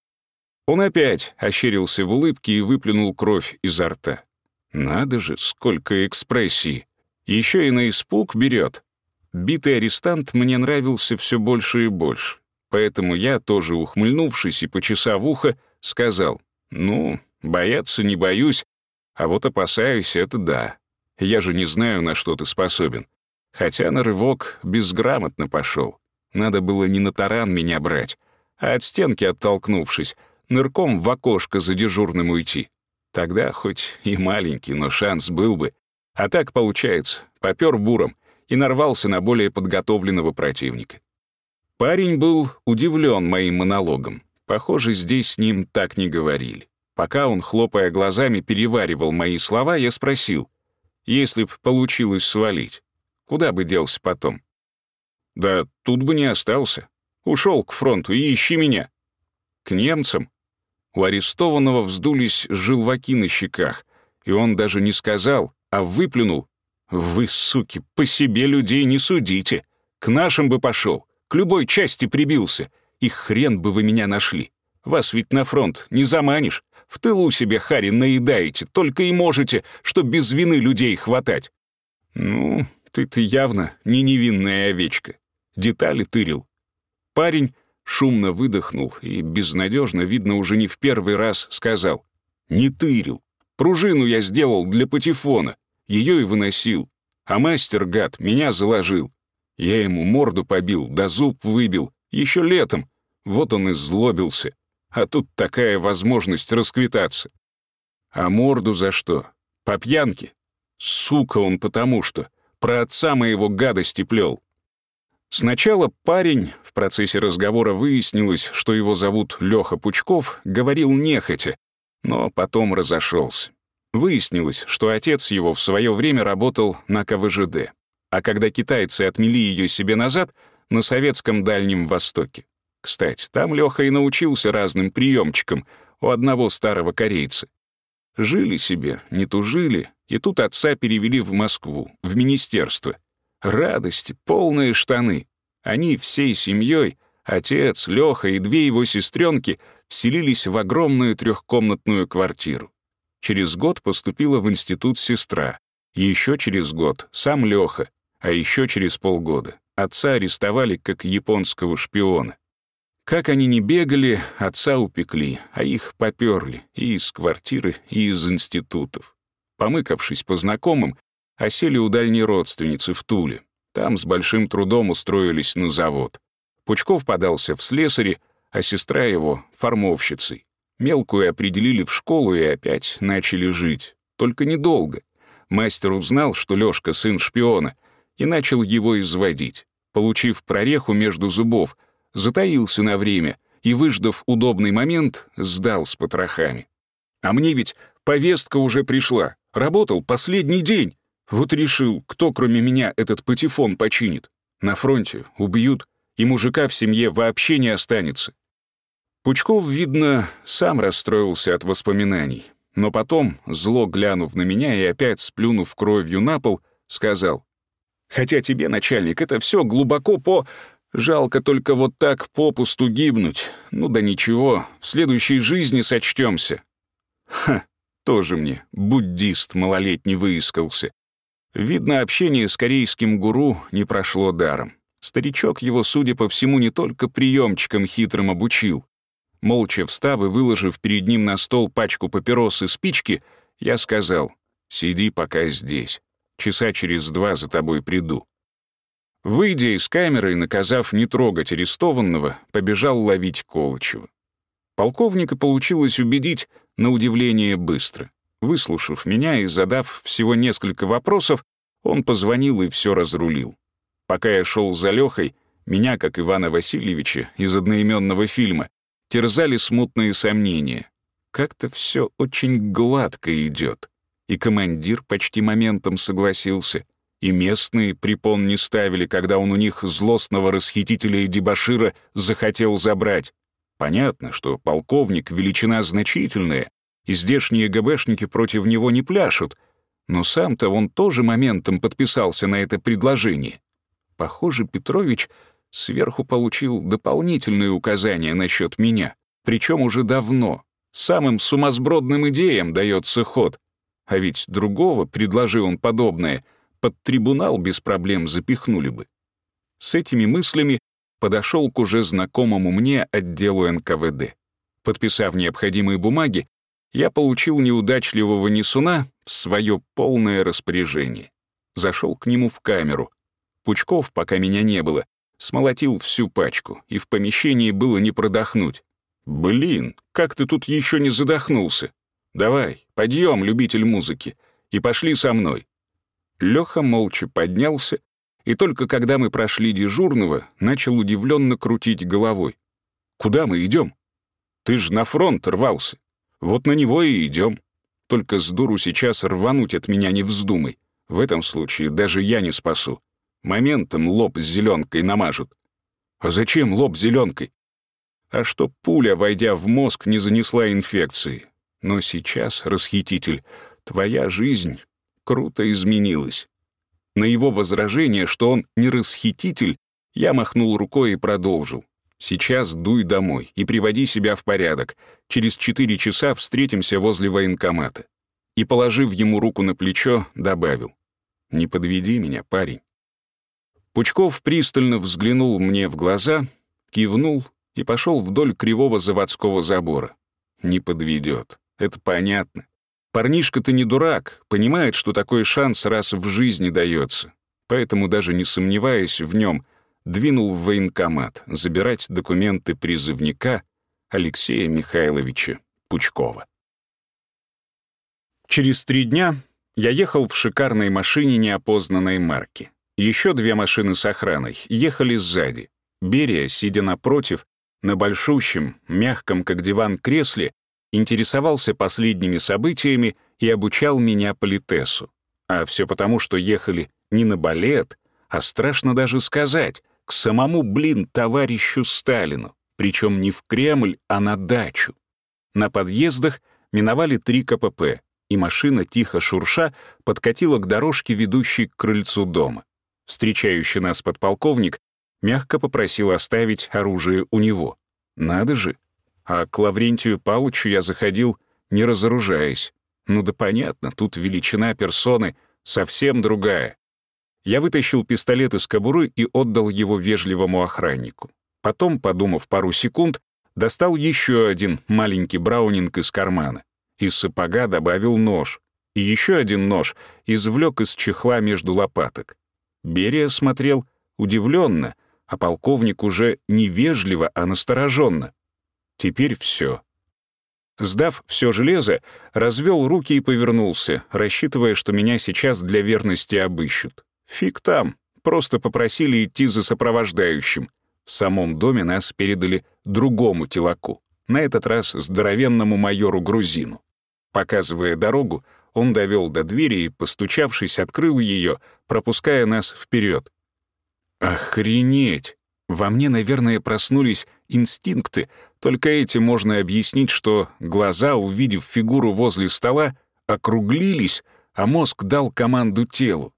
Он опять ощерился в улыбке и выплюнул кровь изо рта. «Надо же, сколько экспрессии! Еще и на испуг берет. Битый арестант мне нравился все больше и больше, поэтому я, тоже ухмыльнувшись и почесав ухо, сказал, «Ну, бояться не боюсь, а вот опасаюсь — это да. Я же не знаю, на что ты способен. Хотя на рывок безграмотно пошел. Надо было не на таран меня брать, а от стенки оттолкнувшись, нырком в окошко за дежурным уйти. Тогда хоть и маленький, но шанс был бы. А так, получается, попёр буром и нарвался на более подготовленного противника. Парень был удивлен моим монологом. Похоже, здесь с ним так не говорили. Пока он, хлопая глазами, переваривал мои слова, я спросил, если б получилось свалить, куда бы делся потом? Да тут бы не остался. Ушел к фронту и ищи меня. К немцам? У арестованного вздулись желваки на щеках, и он даже не сказал, а выплюнул. «Вы, суки, по себе людей не судите. К нашим бы пошел, к любой части прибился, и хрен бы вы меня нашли. Вас ведь на фронт не заманишь. В тылу себе, Хари, наедаете, только и можете, что без вины людей хватать». «Ну, ты-то явно не невинная овечка. Детали тырил». Парень шумно выдохнул и безнадежно, видно, уже не в первый раз сказал. «Не тырил. Пружину я сделал для патефона ее и выносил. А мастер, гад, меня заложил. Я ему морду побил, да зуб выбил, еще летом. Вот он и злобился. А тут такая возможность расквитаться. А морду за что? По пьянке? Сука он потому что. Про отца моего гадости плел. Сначала парень, процессе разговора выяснилось, что его зовут Леха Пучков, говорил нехотя, но потом разошелся. Выяснилось, что отец его в свое время работал на КВЖД, а когда китайцы отмели ее себе назад, на советском Дальнем Востоке. Кстати, там Леха и научился разным приемчикам у одного старого корейца. Жили себе, не тужили, и тут отца перевели в Москву, в министерство. Радости, полные штаны. Они всей семьей, отец, Леха и две его сестренки, вселились в огромную трехкомнатную квартиру. Через год поступила в институт сестра, еще через год сам Леха, а еще через полгода отца арестовали как японского шпиона. Как они не бегали, отца упекли, а их поперли и из квартиры, и из институтов. Помыкавшись по знакомым, осели у дальней родственницы в Туле. Там с большим трудом устроились на завод. Пучков подался в слесари, а сестра его — формовщицей. Мелкую определили в школу и опять начали жить. Только недолго. Мастер узнал, что Лёшка сын шпиона, и начал его изводить. Получив прореху между зубов, затаился на время и, выждав удобный момент, сдал с потрохами. А мне ведь повестка уже пришла. Работал последний день. Вот решил, кто кроме меня этот патефон починит. На фронте убьют, и мужика в семье вообще не останется. Пучков, видно, сам расстроился от воспоминаний, но потом, зло глянув на меня и опять сплюнув кровью на пол, сказал, «Хотя тебе, начальник, это все глубоко по... Жалко только вот так попусту гибнуть. Ну да ничего, в следующей жизни сочтемся». Ха, тоже мне буддист малолетний выискался. Видно, общение с корейским гуру не прошло даром. Старичок его, судя по всему, не только приемчикам хитрым обучил, Молча встав и выложив перед ним на стол пачку папирос и спички, я сказал, «Сиди пока здесь. Часа через два за тобой приду». Выйдя из камеры и наказав не трогать арестованного, побежал ловить Колычева. Полковника получилось убедить на удивление быстро. Выслушав меня и задав всего несколько вопросов, он позвонил и все разрулил. Пока я шел за Лехой, Меня, как Ивана Васильевича из одноименного фильма, терзали смутные сомнения. Как-то все очень гладко идет. И командир почти моментом согласился, и местные препон не ставили, когда он у них злостного расхитителя и дебошира захотел забрать. Понятно, что полковник — величина значительная, и здешние ГБшники против него не пляшут, но сам-то он тоже моментом подписался на это предложение. Похоже, Петрович сверху получил дополнительные указания насчет меня, причем уже давно. Самым сумасбродным идеям дается ход. А ведь другого, предложил он подобное, под трибунал без проблем запихнули бы. С этими мыслями подошел к уже знакомому мне отделу НКВД. Подписав необходимые бумаги, я получил неудачливого несуна в свое полное распоряжение. Зашел к нему в камеру. Пучков, пока меня не было, смолотил всю пачку, и в помещении было не продохнуть. «Блин, как ты тут еще не задохнулся? Давай, подъем, любитель музыки, и пошли со мной». Леха молча поднялся, и только когда мы прошли дежурного, начал удивленно крутить головой. «Куда мы идем? Ты ж на фронт рвался. Вот на него и идем. Только с дуру сейчас рвануть от меня не вздумай. В этом случае даже я не спасу. Моментом лоб с зеленкой намажут. А зачем лоб зеленкой? А чтоб пуля, войдя в мозг, не занесла инфекции. Но сейчас, расхититель, твоя жизнь круто изменилась. На его возражение, что он не расхититель, я махнул рукой и продолжил. «Сейчас дуй домой и приводи себя в порядок. Через четыре часа встретимся возле военкомата». И, положив ему руку на плечо, добавил. «Не подведи меня, парень». Пучков пристально взглянул мне в глаза, кивнул и пошел вдоль кривого заводского забора. Не подведет, это понятно. Парнишка-то не дурак, понимает, что такой шанс раз в жизни дается. Поэтому, даже не сомневаясь в нем, двинул в военкомат забирать документы призывника Алексея Михайловича Пучкова. Через три дня я ехал в шикарной машине неопознанной марки. Еще две машины с охраной ехали сзади. Берия, сидя напротив, на большущем, мягком, как диван, кресле, интересовался последними событиями и обучал меня политесу. А все потому, что ехали не на балет, а страшно даже сказать, к самому, блин, товарищу Сталину, причем не в Кремль, а на дачу. На подъездах миновали три КПП, и машина, тихо шурша, подкатила к дорожке, ведущей к крыльцу дома. Встречающий нас подполковник мягко попросил оставить оружие у него. Надо же, а к Лаврентию Палычу я заходил, не разоружаясь. Ну да понятно, тут величина персоны совсем другая. Я вытащил пистолет из кобуры и отдал его вежливому охраннику. Потом, подумав пару секунд, достал еще один маленький браунинг из кармана. Из сапога добавил нож. И еще один нож извлек из чехла между лопаток. Берия смотрел удивленно, а полковник уже не вежливо, а настороженно. Теперь все. Сдав все железо, развел руки и повернулся, рассчитывая, что меня сейчас для верности обыщут. Фиг там, просто попросили идти за сопровождающим. В самом доме нас передали другому телаку, на этот раз здоровенному майору-грузину. Показывая дорогу, он довел до двери и, постучавшись, открыл ее, пропуская нас вперед. «Охренеть!» Во мне, наверное, проснулись инстинкты, только этим можно объяснить, что глаза, увидев фигуру возле стола, округлились, а мозг дал команду телу.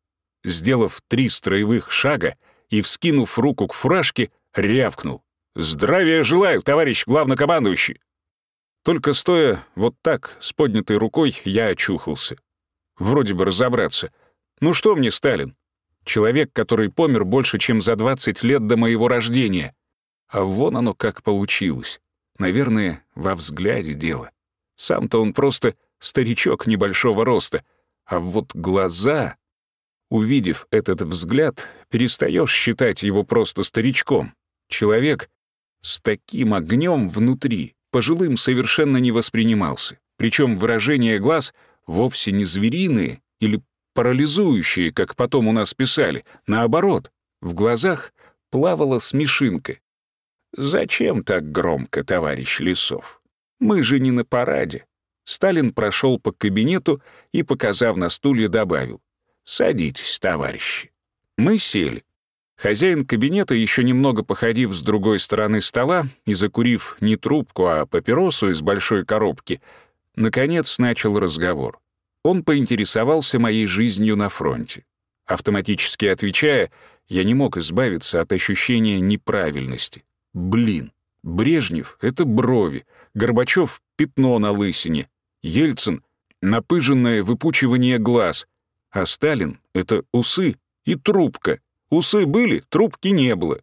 Сделав три строевых шага и, вскинув руку к фуражке, рявкнул. «Здравия желаю, товарищ главнокомандующий!» Только стоя вот так, с поднятой рукой, я очухался. Вроде бы разобраться. Ну что мне, Сталин? Человек, который помер больше, чем за 20 лет до моего рождения. А вон оно как получилось. Наверное, во взгляде дело. Сам-то он просто старичок небольшого роста. А вот глаза... Увидев этот взгляд, перестаешь считать его просто старичком. Человек с таким огнем внутри, пожилым совершенно не воспринимался. Причем выражение глаз вовсе не звериные или парализующие, как потом у нас писали. Наоборот, в глазах плавала смешинка. «Зачем так громко, товарищ Лесов? Мы же не на параде». Сталин прошел по кабинету и, показав на стулья, добавил. «Садитесь, товарищи». Мы сели. Хозяин кабинета, еще немного походив с другой стороны стола и закурив не трубку, а папиросу из большой коробки, наконец начал разговор. Он поинтересовался моей жизнью на фронте. Автоматически отвечая, я не мог избавиться от ощущения неправильности. Блин, Брежнев — это брови, Горбачев — пятно на лысине, Ельцин — напыженное выпучивание глаз, а Сталин — это усы и трубка. Усы были, трубки не было.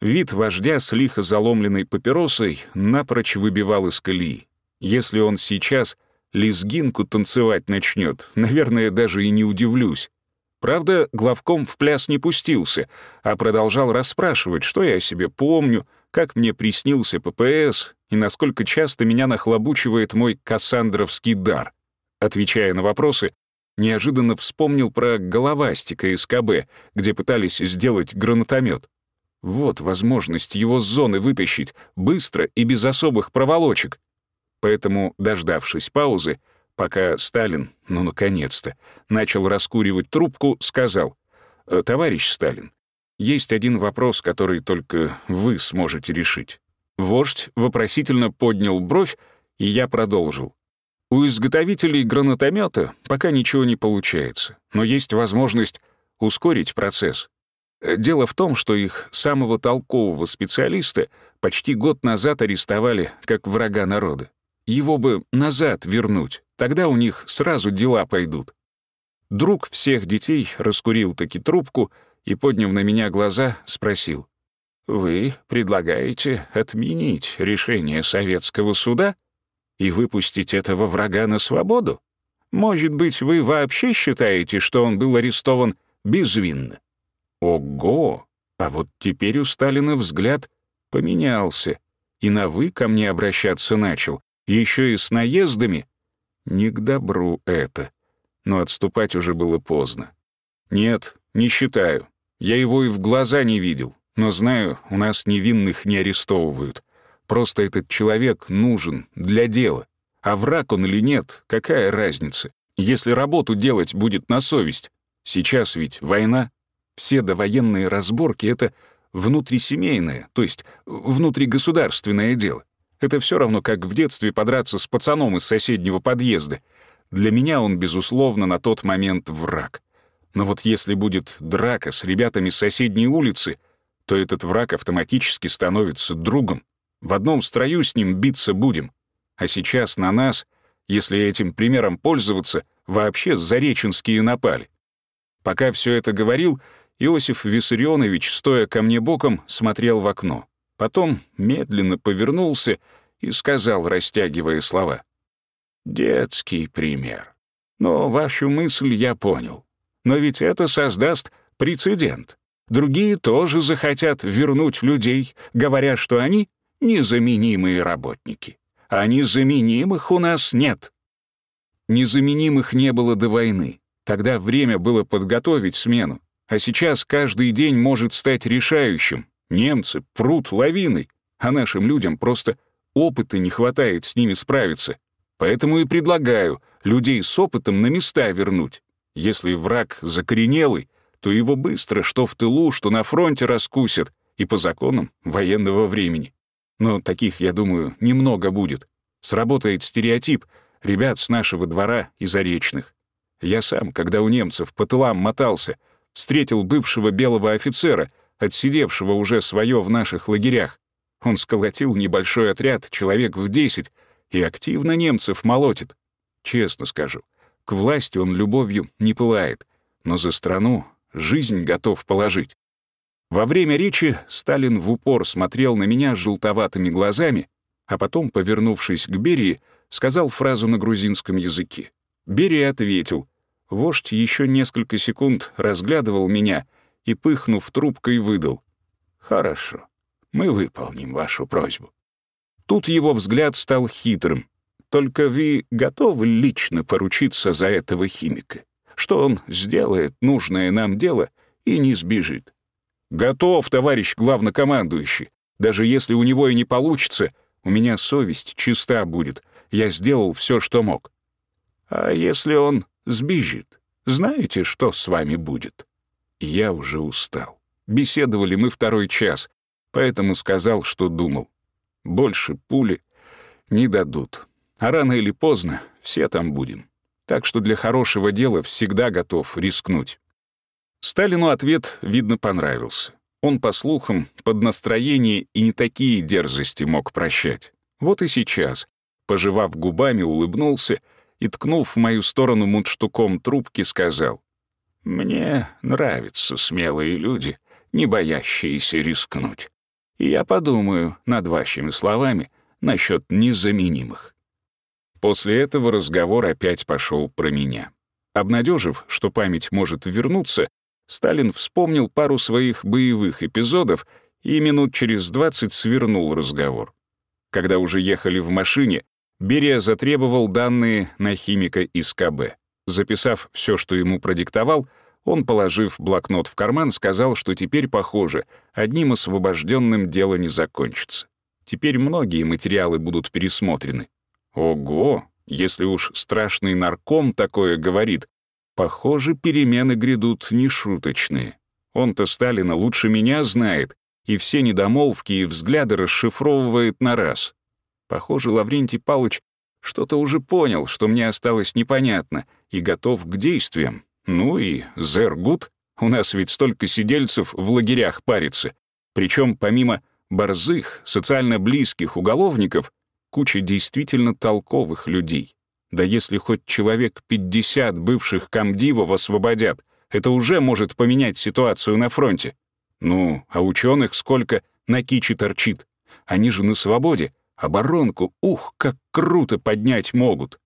Вид вождя с лихо заломленной папиросой напрочь выбивал из колеи. Если он сейчас лезгинку танцевать начнет, наверное, даже и не удивлюсь. Правда, главком в пляс не пустился, а продолжал расспрашивать, что я о себе помню, как мне приснился ППС и насколько часто меня нахлобучивает мой кассандровский дар. Отвечая на вопросы, неожиданно вспомнил про головастика из КБ, где пытались сделать гранатомет. Вот возможность его с зоны вытащить быстро и без особых проволочек. Поэтому, дождавшись паузы, пока Сталин, ну, наконец-то, начал раскуривать трубку, сказал, «Э, «Товарищ Сталин, есть один вопрос, который только вы сможете решить». Вождь вопросительно поднял бровь, и я продолжил. У изготовителей гранатомета пока ничего не получается, но есть возможность ускорить процесс. Дело в том, что их самого толкового специалиста почти год назад арестовали как врага народа. Его бы назад вернуть, тогда у них сразу дела пойдут. Друг всех детей раскурил таки трубку и, подняв на меня глаза, спросил. «Вы предлагаете отменить решение советского суда и выпустить этого врага на свободу? Может быть, вы вообще считаете, что он был арестован безвинно?» Ого! А вот теперь у Сталина взгляд поменялся, и на «вы» ко мне обращаться начал, еще и с наездами. Не к добру это. Но отступать уже было поздно. Нет, не считаю. Я его и в глаза не видел. Но знаю, у нас невинных не арестовывают. Просто этот человек нужен для дела. А враг он или нет, какая разница? Если работу делать будет на совесть. Сейчас ведь война. Все довоенные разборки — это внутрисемейное, то есть внутригосударственное дело. Это все равно, как в детстве подраться с пацаном из соседнего подъезда. Для меня он, безусловно, на тот момент враг. Но вот если будет драка с ребятами с соседней улицы, то этот враг автоматически становится другом. В одном строю с ним биться будем. А сейчас на нас, если этим примером пользоваться, вообще зареченские напали. Пока все это говорил, Иосиф Виссарионович, стоя ко мне боком, смотрел в окно. Потом медленно повернулся и сказал, растягивая слова. «Детский пример. Но вашу мысль я понял. Но ведь это создаст прецедент. Другие тоже захотят вернуть людей, говоря, что они незаменимые работники. А незаменимых у нас нет». Незаменимых не было до войны. Тогда время было подготовить смену. А сейчас каждый день может стать решающим, Немцы прут лавиной, а нашим людям просто опыта не хватает с ними справиться. Поэтому и предлагаю людей с опытом на места вернуть. Если враг закоренелый, то его быстро что в тылу, что на фронте раскусят, и по законам военного времени. Но таких, я думаю, немного будет. Сработает стереотип ребят с нашего двора и заречных. Я сам, когда у немцев по тылам мотался, встретил бывшего белого офицера — отсидевшего уже свое в наших лагерях. Он сколотил небольшой отряд, человек в десять, и активно немцев молотит. Честно скажу, к власти он любовью не пылает, но за страну жизнь готов положить. Во время речи Сталин в упор смотрел на меня желтоватыми глазами, а потом, повернувшись к Берии, сказал фразу на грузинском языке. Берия ответил. Вождь еще несколько секунд разглядывал меня — и, пыхнув трубкой, выдал. «Хорошо, мы выполним вашу просьбу». Тут его взгляд стал хитрым. «Только вы готовы лично поручиться за этого химика, что он сделает нужное нам дело и не сбежит?» «Готов, товарищ главнокомандующий. Даже если у него и не получится, у меня совесть чиста будет. Я сделал все, что мог». «А если он сбежит, знаете, что с вами будет?» Я уже устал. Беседовали мы второй час, поэтому сказал, что думал. Больше пули не дадут. А рано или поздно все там будем. Так что для хорошего дела всегда готов рискнуть. Сталину ответ, видно, понравился. Он, по слухам, под настроение и не такие дерзости мог прощать. Вот и сейчас, пожевав губами, улыбнулся и, ткнув в мою сторону мундштуком трубки, сказал, «Мне нравятся смелые люди, не боящиеся рискнуть. И я подумаю над вашими словами насчет незаменимых». После этого разговор опять пошел про меня. Обнадежив, что память может вернуться, Сталин вспомнил пару своих боевых эпизодов и минут через двадцать свернул разговор. Когда уже ехали в машине, Берия затребовал данные на химика из КБ. Записав все, что ему продиктовал, он, положив блокнот в карман, сказал, что теперь, похоже, одним освобожденным дело не закончится. Теперь многие материалы будут пересмотрены. Ого, если уж страшный нарком такое говорит, похоже, перемены грядут нешуточные. Он-то Сталина лучше меня знает, и все недомолвки и взгляды расшифровывает на раз. Похоже, Лаврентий Палыч что-то уже понял, что мне осталось непонятно, и готов к действиям. Ну и Зергут, у нас ведь столько сидельцев в лагерях парится. Причем помимо борзых, социально близких уголовников, куча действительно толковых людей. Да если хоть человек 50 бывших комдивов освободят, это уже может поменять ситуацию на фронте. Ну, а ученых сколько на кичи торчит. Они же на свободе, оборонку, ух, как круто поднять могут.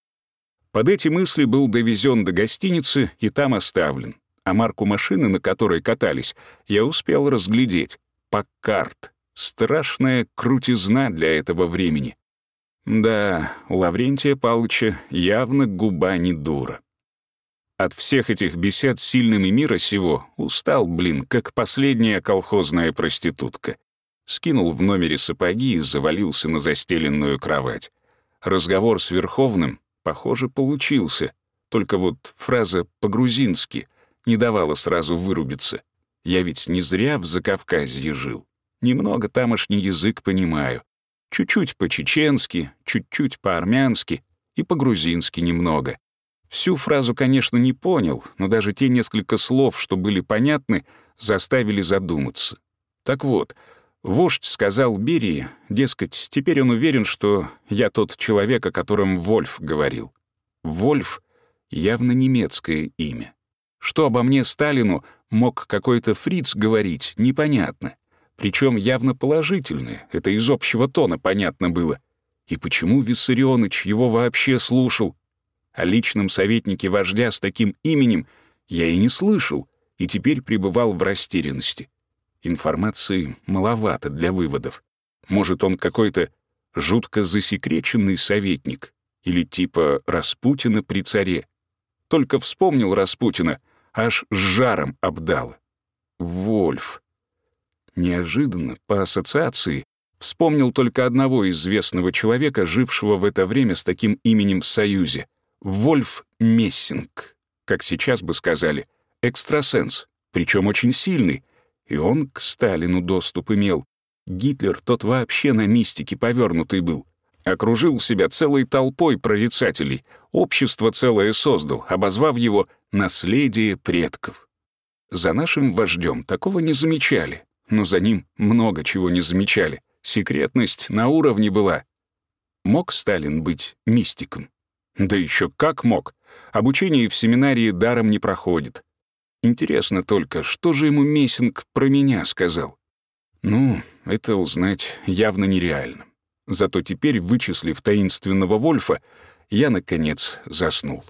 Под эти мысли был довезен до гостиницы и там оставлен. А марку машины, на которой катались, я успел разглядеть. Паккарт. Страшная крутизна для этого времени. Да, у Лаврентия Павловича явно губа не дура. От всех этих бесед с сильными мира сего устал, блин, как последняя колхозная проститутка. Скинул в номере сапоги и завалился на застеленную кровать. Разговор с Верховным Похоже, получился. Только вот фраза «по-грузински» не давала сразу вырубиться. Я ведь не зря в Закавказье жил. Немного тамошний язык понимаю. Чуть-чуть по-чеченски, чуть-чуть по-армянски и по-грузински немного. Всю фразу, конечно, не понял, но даже те несколько слов, что были понятны, заставили задуматься. Так вот, Вождь сказал Берии, дескать, теперь он уверен, что я тот человек, о котором Вольф говорил. Вольф — явно немецкое имя. Что обо мне Сталину мог какой-то фриц говорить, непонятно. Причем явно положительное, это из общего тона понятно было. И почему Виссарионыч его вообще слушал? О личном советнике вождя с таким именем я и не слышал, и теперь пребывал в растерянности. Информации маловато для выводов. Может, он какой-то жутко засекреченный советник или типа Распутина при царе. Только вспомнил Распутина, аж с жаром обдало. Вольф. Неожиданно, по ассоциации, вспомнил только одного известного человека, жившего в это время с таким именем в Союзе. Вольф Мессинг. Как сейчас бы сказали, экстрасенс, причем очень сильный, и он к Сталину доступ имел. Гитлер тот вообще на мистике повернутый был. Окружил себя целой толпой прорицателей, общество целое создал, обозвав его «наследие предков». За нашим вождем такого не замечали, но за ним много чего не замечали. Секретность на уровне была. Мог Сталин быть мистиком? Да еще как мог. Обучение в семинарии даром не проходит. Интересно только, что же ему Мессинг про меня сказал? Ну, это узнать явно нереально. Зато теперь, вычислив таинственного Вольфа, я, наконец, заснул.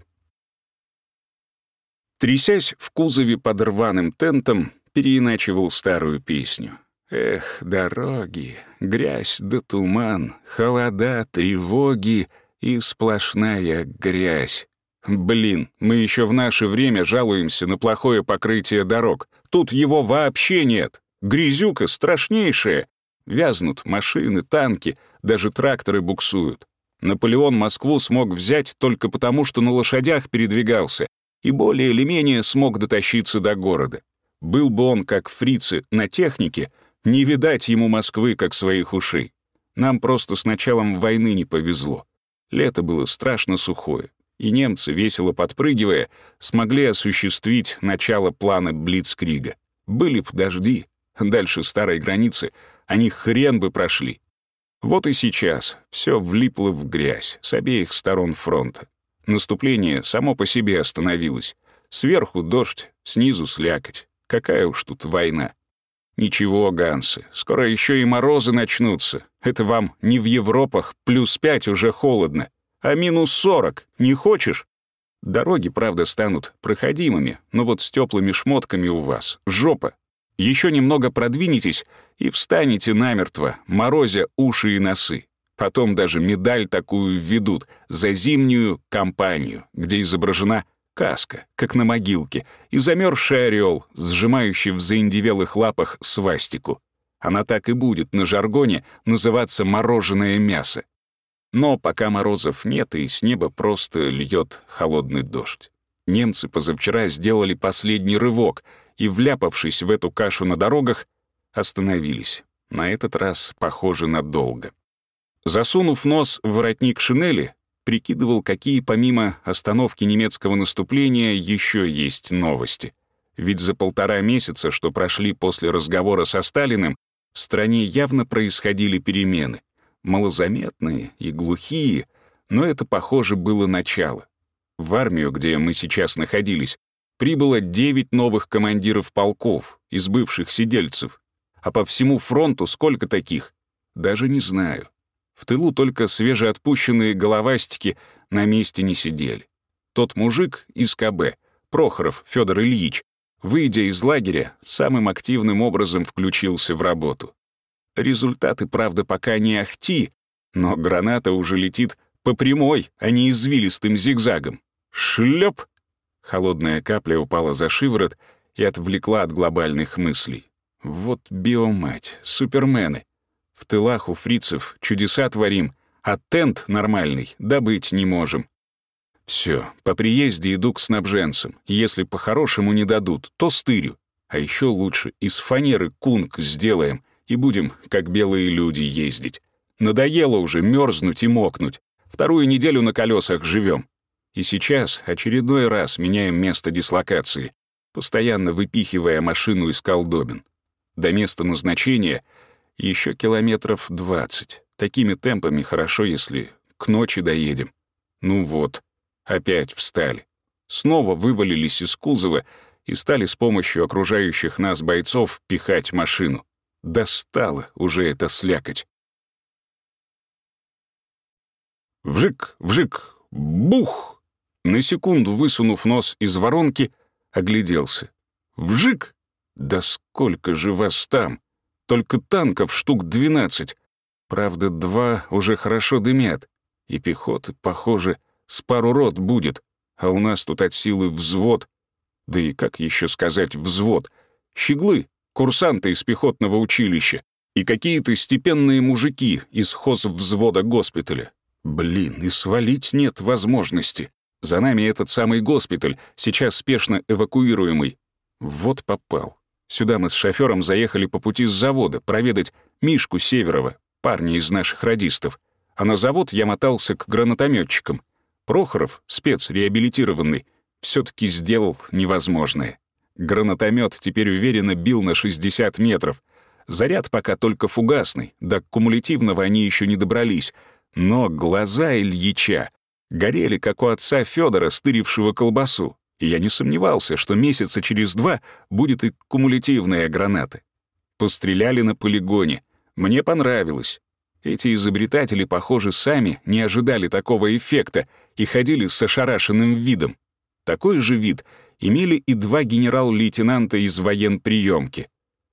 Трясясь в кузове под рваным тентом, переиначивал старую песню. Эх, дороги, грязь да туман, холода, тревоги и сплошная грязь. Блин, мы еще в наше время жалуемся на плохое покрытие дорог. Тут его вообще нет. Грязюка страшнейшая. Вязнут машины, танки, даже тракторы буксуют. Наполеон Москву смог взять только потому, что на лошадях передвигался и более или менее смог дотащиться до города. Был бы он, как фрицы, на технике, не видать ему Москвы, как своих ушей. Нам просто с началом войны не повезло. Лето было страшно сухое, и немцы, весело подпрыгивая, смогли осуществить начало плана Блицкрига. Были б дожди, дальше старой границы, они хрен бы прошли. Вот и сейчас все влипло в грязь с обеих сторон фронта. Наступление само по себе остановилось. Сверху дождь, снизу слякоть. Какая уж тут война. Ничего, Гансы, скоро еще и морозы начнутся. Это вам не в Европах плюс пять уже холодно, а минус сорок. Не хочешь? Дороги, правда, станут проходимыми, но вот с теплыми шмотками у вас жопа. Еще немного продвинетесь и встанете намертво, морозя уши и носы. Потом даже медаль такую введут за зимнюю кампанию, где изображена каска, как на могилке, и замерзший орел, сжимающий в заиндевелых лапах свастику. Она так и будет на жаргоне называться «мороженое мясо». Но пока морозов нет, и с неба просто льет холодный дождь. Немцы позавчера сделали последний рывок и, вляпавшись в эту кашу на дорогах, остановились. На этот раз, похоже, надолго. Засунув нос в воротник шинели, прикидывал, какие помимо остановки немецкого наступления еще есть новости. Ведь за полтора месяца, что прошли после разговора со Сталиным, в стране явно происходили перемены. Малозаметные и глухие, но это, похоже, было начало. В армию, где мы сейчас находились, прибыло 9 новых командиров полков из бывших сидельцев. А по всему фронту сколько таких? Даже не знаю. В тылу только свежеотпущенные головастики на месте не сидели. Тот мужик из КБ, Прохоров Федор Ильич, выйдя из лагеря, самым активным образом включился в работу. Результаты, правда, пока не ахти, но граната уже летит по прямой, а не извилистым зигзагом. Шлеп! Холодная капля упала за шиворот и отвлекла от глобальных мыслей. Вот биомать, супермены. В тылах у фрицев чудеса творим, а тент нормальный добыть не можем. Все, по приезде иду к снабженцам. Если по-хорошему не дадут, то стырю. А еще лучше из фанеры кунг сделаем и будем, как белые люди, ездить. Надоело уже мерзнуть и мокнуть. Вторую неделю на колесах живем. И сейчас очередной раз меняем место дислокации, постоянно выпихивая машину из колдобин. До места назначения — еще километров двадцать. Такими темпами хорошо, если к ночи доедем. Ну вот, опять встали. Снова вывалились из кузова и стали с помощью окружающих нас бойцов пихать машину. Достало уже это слякоть. Вжик, вжик, бух! На секунду высунув нос из воронки, огляделся. Вжик! Да сколько же вас там! Только танков штук 12. Правда, два уже хорошо дымят. И пехоты, похоже, с пару рот будет. А у нас тут от силы взвод. Да и как еще сказать взвод? Щеглы, курсанты из пехотного училища и какие-то степенные мужики из хозвзвода госпиталя. Блин, и свалить нет возможности. За нами этот самый госпиталь, сейчас спешно эвакуируемый. Вот попал. Сюда мы с шофёром заехали по пути с завода проведать Мишку Северова, парня из наших радистов. А на завод я мотался к гранатометчикам. Прохоров, спецреабилитированный, все таки сделал невозможное. Гранатомет теперь уверенно бил на 60 метров. Заряд пока только фугасный, до кумулятивного они еще не добрались. Но глаза Ильича горели, как у отца Федора, стырившего колбасу я не сомневался, что месяца через два будет и кумулятивная граната. Постреляли на полигоне. Мне понравилось. Эти изобретатели, похоже, сами не ожидали такого эффекта и ходили с ошарашенным видом. Такой же вид имели и два генерал-лейтенанта из военприемки.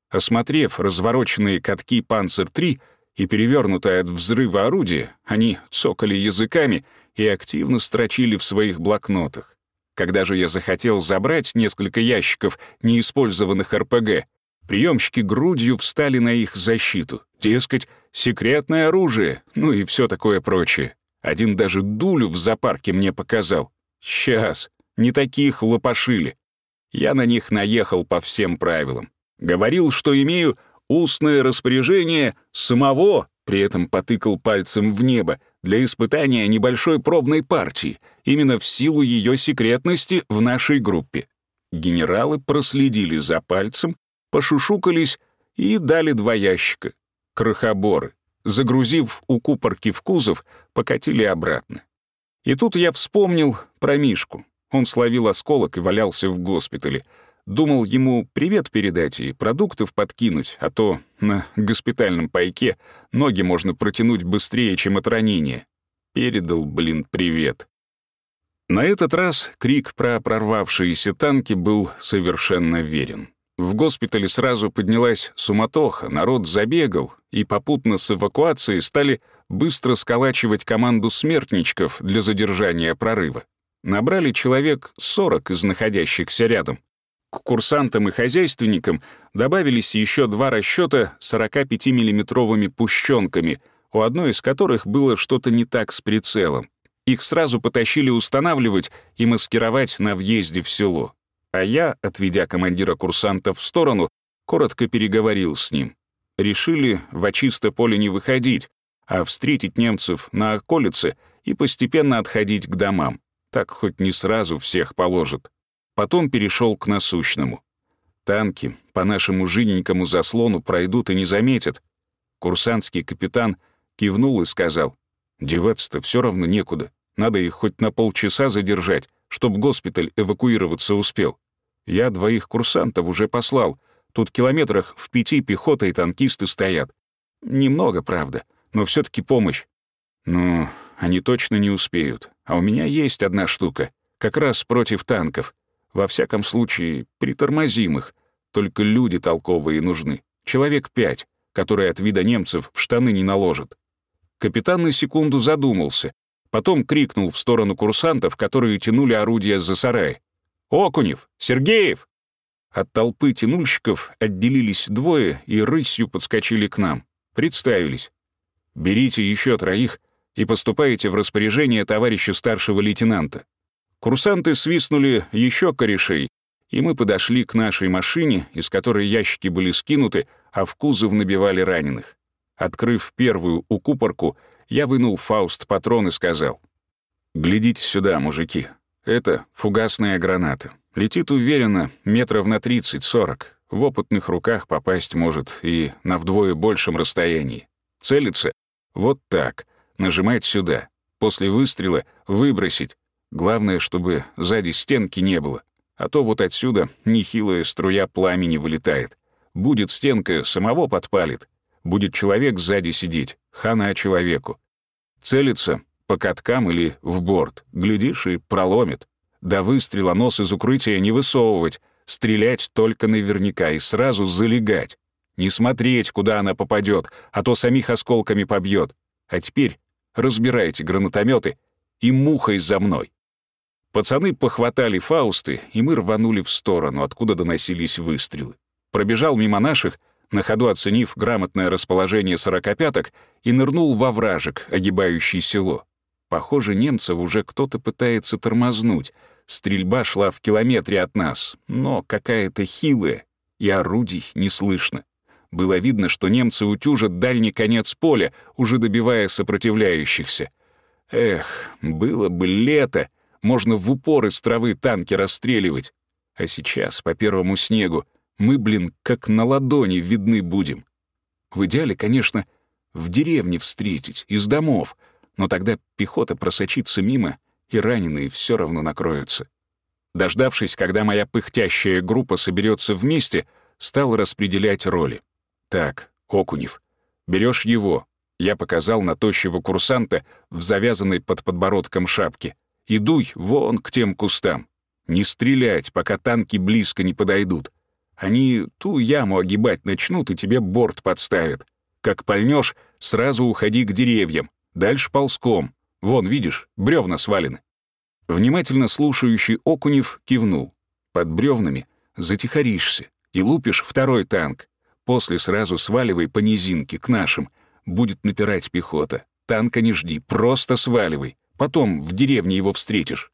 Осмотрев развороченные катки «Панцер-3» и перевернутое от взрыва орудие, они цокали языками и активно строчили в своих блокнотах. Когда же я захотел забрать несколько ящиков неиспользованных РПГ, Приемщики грудью встали на их защиту. Дескать, секретное оружие, ну и все такое прочее. Один даже дулю в зоопарке мне показал. Сейчас, не таких лопашили. Я на них наехал по всем правилам. Говорил, что имею устное распоряжение самого, при этом потыкал пальцем в небо, для испытания небольшой пробной партии, именно в силу ее секретности в нашей группе. Генералы проследили за пальцем, пошушукались и дали два ящика. Крохоборы. Загрузив у купорки в кузов, покатили обратно. И тут я вспомнил про Мишку. Он словил осколок и валялся в госпитале. Думал ему привет передать и продуктов подкинуть, а то на госпитальном пайке ноги можно протянуть быстрее, чем от ранения. Передал, блин, привет. На этот раз крик про прорвавшиеся танки был совершенно верен. В госпитале сразу поднялась суматоха, народ забегал, и попутно с эвакуацией стали быстро сколачивать команду смертничков для задержания прорыва. Набрали человек 40 из находящихся рядом. К курсантам и хозяйственникам добавились еще два расчета 45-миллиметровыми пущенками, у одной из которых было что-то не так с прицелом. Их сразу потащили устанавливать и маскировать на въезде в село. А я, отведя командира курсантов в сторону, коротко переговорил с ним. Решили в очисто поле не выходить, а встретить немцев на околице и постепенно отходить к домам. Так хоть не сразу всех положат. Потом перешел к насущному. Танки по нашему жиденькому заслону пройдут и не заметят. Курсантский капитан кивнул и сказал, «Деваться-то все равно некуда. Надо их хоть на полчаса задержать, чтоб госпиталь эвакуироваться успел. Я двоих курсантов уже послал. Тут километрах в пяти пехота и танкисты стоят. Немного, правда, но все таки помощь. Ну, они точно не успеют. А у меня есть одна штука, как раз против танков. Во всяком случае, притормозим их. Только люди толковые нужны. Человек пять, которые от вида немцев в штаны не наложат. Капитан на секунду задумался, потом крикнул в сторону курсантов, которые тянули орудия за сарай. «Окунев! Сергеев!» От толпы тянульщиков отделились двое и рысью подскочили к нам. Представились. «Берите еще троих и поступаете в распоряжение товарища старшего лейтенанта. Курсанты свистнули еще корешей, и мы подошли к нашей машине, из которой ящики были скинуты, а в кузов набивали раненых. Открыв первую укупорку, я вынул Фауст патрон и сказал, «Глядите сюда, мужики. Это фугасная граната. Летит уверенно, метров на 30-40. В опытных руках попасть может и на вдвое большем расстоянии. Целится вот так, нажимать сюда. После выстрела выбросить, Главное, чтобы сзади стенки не было, а то вот отсюда нехилая струя пламени вылетает. Будет стенка, самого подпалит. Будет человек сзади сидеть, хана человеку. Целится по каткам или в борт, глядишь и проломит. До выстрела нос из укрытия не высовывать, стрелять только наверняка и сразу залегать. Не смотреть, куда она попадет, а то самих осколками побьет. А теперь разбирайте гранатометы и мухой за мной. Пацаны похватали фаусты, и мы рванули в сторону, откуда доносились выстрелы. Пробежал мимо наших, на ходу оценив грамотное расположение сорокопяток, и нырнул во вражек, огибающий село. Похоже, немцев уже кто-то пытается тормознуть. Стрельба шла в километре от нас, но какая-то хилая, и орудий не слышно. Было видно, что немцы утюжат дальний конец поля, уже добивая сопротивляющихся. Эх, было бы лето, можно в упор из травы танки расстреливать. А сейчас, по первому снегу, мы, блин, как на ладони видны будем. В идеале, конечно, в деревне встретить, из домов, но тогда пехота просочится мимо, и раненые все равно накроются. Дождавшись, когда моя пыхтящая группа соберется вместе, стал распределять роли. Так, Окунев, берешь его. Я показал на тощего курсанта в завязанной под подбородком шапке и дуй вон к тем кустам. Не стрелять, пока танки близко не подойдут. Они ту яму огибать начнут и тебе борт подставят. Как пальнешь, сразу уходи к деревьям, дальше ползком. Вон, видишь, бревна свалены. Внимательно слушающий Окунев кивнул. Под бревнами затихаришься И лупишь второй танк. После сразу сваливай по низинке к нашим. Будет напирать пехота. Танка не жди, просто сваливай. Потом в деревне его встретишь.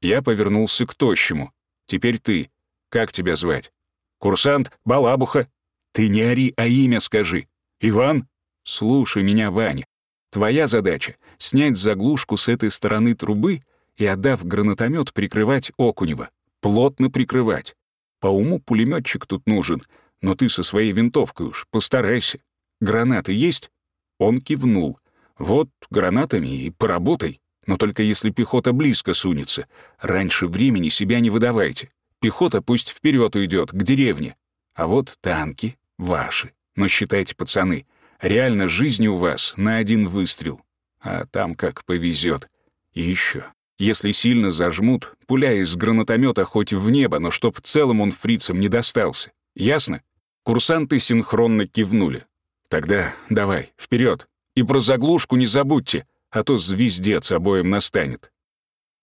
Я повернулся к тощему. Теперь ты. Как тебя звать? Курсант Балабуха. Ты не ори, а имя скажи. Иван? Слушай меня, Ваня. Твоя задача — снять заглушку с этой стороны трубы и, отдав гранатомет, прикрывать Окунева. Плотно прикрывать. По уму пулеметчик тут нужен, но ты со своей винтовкой уж постарайся. Гранаты есть? Он кивнул. Вот гранатами и поработай. Но только если пехота близко сунется. Раньше времени себя не выдавайте. Пехота пусть вперед уйдет, к деревне. А вот танки ваши. Но считайте, пацаны, реально жизнь у вас на один выстрел. А там как повезет. И еще. Если сильно зажмут, пуля из гранатомета хоть в небо, но чтоб целым он фрицам не достался. Ясно? Курсанты синхронно кивнули. Тогда давай, вперед. И про заглушку не забудьте, а то звездец обоим настанет.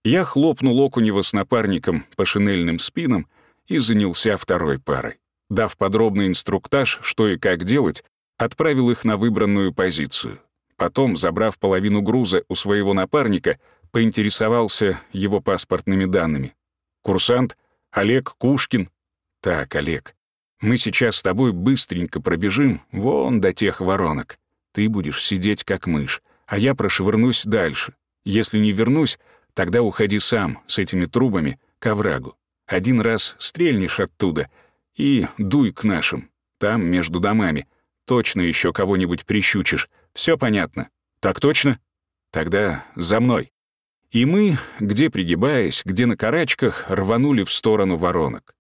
Я хлопнул Окунева с напарником по шинельным спинам и занялся второй парой. Дав подробный инструктаж, что и как делать, отправил их на выбранную позицию. Потом, забрав половину груза у своего напарника, поинтересовался его паспортными данными. «Курсант Олег Кушкин». «Так, Олег, мы сейчас с тобой быстренько пробежим вон до тех воронок. Ты будешь сидеть как мышь, а я прошвырнусь дальше. Если не вернусь, тогда уходи сам с этими трубами к оврагу. Один раз стрельнешь оттуда — и дуй к нашим. Там, между домами. Точно еще кого-нибудь прищучишь. Все понятно? Так точно? Тогда за мной. И мы, где пригибаясь, где на карачках, рванули в сторону воронок.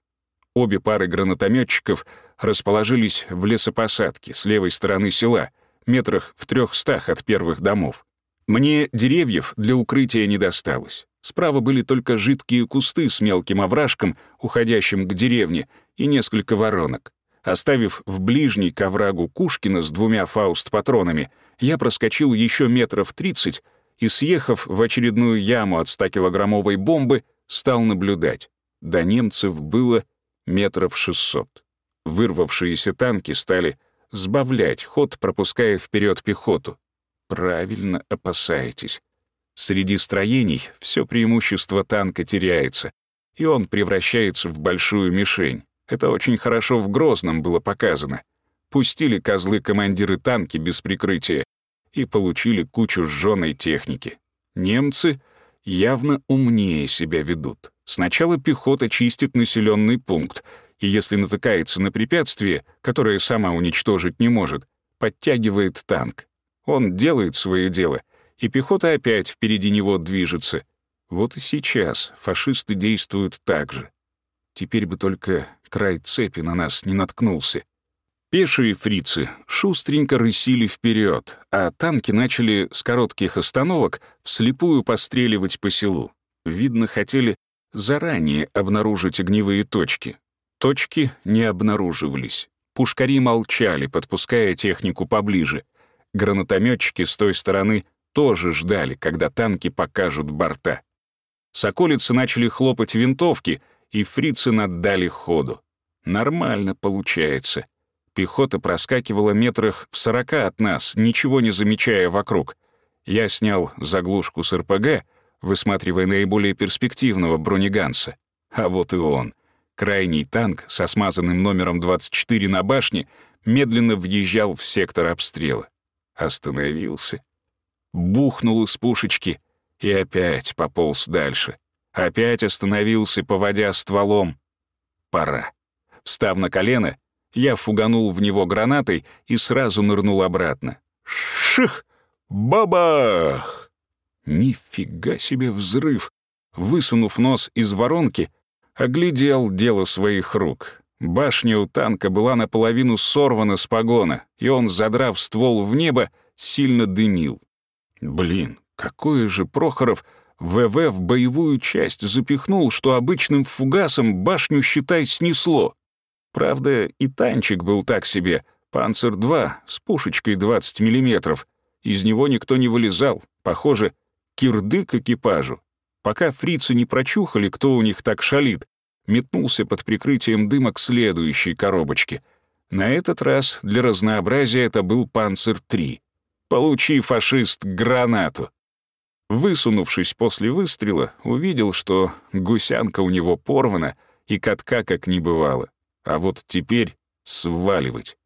Обе пары гранатометчиков расположились в лесопосадке с левой стороны села, метрах в трехстах от первых домов. Мне деревьев для укрытия не досталось. Справа были только жидкие кусты с мелким овражком, уходящим к деревне, и несколько воронок. Оставив в ближней к оврагу Кушкина с двумя фауст-патронами, я проскочил еще метров тридцать и, съехав в очередную яму от 100-килограммовой бомбы, стал наблюдать. До немцев было метров шестьсот. Вырвавшиеся танки стали сбавлять ход, пропуская вперед пехоту. Правильно опасаетесь. Среди строений все преимущество танка теряется, и он превращается в большую мишень. Это очень хорошо в Грозном было показано. Пустили козлы командиры танки без прикрытия и получили кучу сжёной техники. Немцы явно умнее себя ведут. Сначала пехота чистит населенный пункт, и если натыкается на препятствие, которое сама уничтожить не может, подтягивает танк. Он делает свое дело, и пехота опять впереди него движется. Вот и сейчас фашисты действуют так же. Теперь бы только край цепи на нас не наткнулся. Пешие фрицы шустренько рысили вперед, а танки начали с коротких остановок вслепую постреливать по селу. Видно, хотели заранее обнаружить огневые точки. Точки не обнаруживались. Пушкари молчали, подпуская технику поближе. Гранатометчики с той стороны тоже ждали, когда танки покажут борта. Соколицы начали хлопать винтовки, и фрицы наддали ходу. Нормально получается. Пехота проскакивала метрах в сорока от нас, ничего не замечая вокруг. Я снял заглушку с РПГ, высматривая наиболее перспективного бронеганса. А вот и он. Крайний танк со смазанным номером 24 на башне медленно въезжал в сектор обстрела. Остановился. Бухнул из пушечки и опять пополз дальше. Опять остановился, поводя стволом. Пора. Встав на колено, я фуганул в него гранатой и сразу нырнул обратно. Ших! Бабах! Нифига себе взрыв! Высунув нос из воронки, оглядел дело своих рук. Башня у танка была наполовину сорвана с погона, и он, задрав ствол в небо, сильно дымил. Блин, какое же Прохоров ВВ в боевую часть запихнул, что обычным фугасом башню, считай, снесло. Правда, и танчик был так себе, «Панцер-2» с пушечкой 20 миллиметров. Из него никто не вылезал, похоже, кирдык экипажу. Пока фрицы не прочухали, кто у них так шалит, метнулся под прикрытием дыма к следующей коробочке. На этот раз для разнообразия это был «Панцер-3». Получи, фашист, гранату. Высунувшись после выстрела, увидел, что гусянка у него порвана и катка как не бывало. А вот теперь сваливать.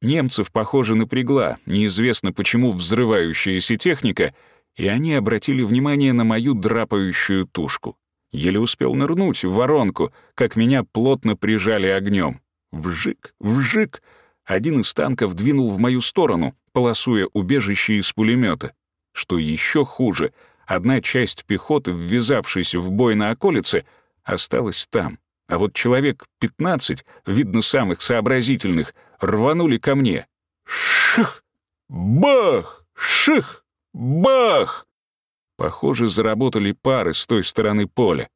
Немцев, похоже, напрягла, неизвестно почему взрывающаяся техника, и они обратили внимание на мою драпающую тушку. Еле успел нырнуть в воронку, как меня плотно прижали огнем. Вжик, вжик. Один из танков двинул в мою сторону, полосуя убежище из пулемета. Что еще хуже, одна часть пехоты, ввязавшись в бой на околице, осталась там. А вот человек 15, видно, самых сообразительных, рванули ко мне. Ших! Бах! Ших! Бах! Похоже, заработали пары с той стороны поля.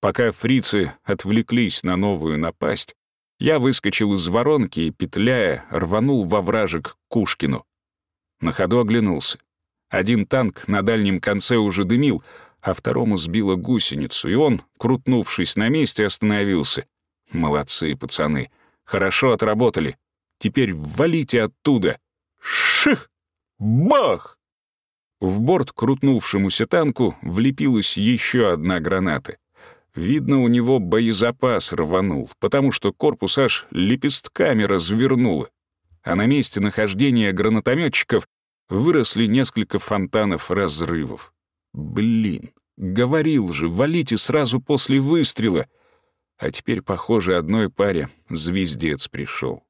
Пока фрицы отвлеклись на новую напасть, я выскочил из воронки и, петляя, рванул во вражек Кушкину. На ходу оглянулся. Один танк на дальнем конце уже дымил, а второму сбило гусеницу, и он, крутнувшись на месте, остановился. Молодцы, пацаны. Хорошо отработали. Теперь валите оттуда. Ших! Бах! В борт крутнувшемуся танку влепилась еще одна граната. Видно, у него боезапас рванул, потому что корпус аж лепестками развернуло. А на месте нахождения гранатометчиков выросли несколько фонтанов разрывов. Блин, говорил же, валите сразу после выстрела. А теперь, похоже, одной паре звездец пришел.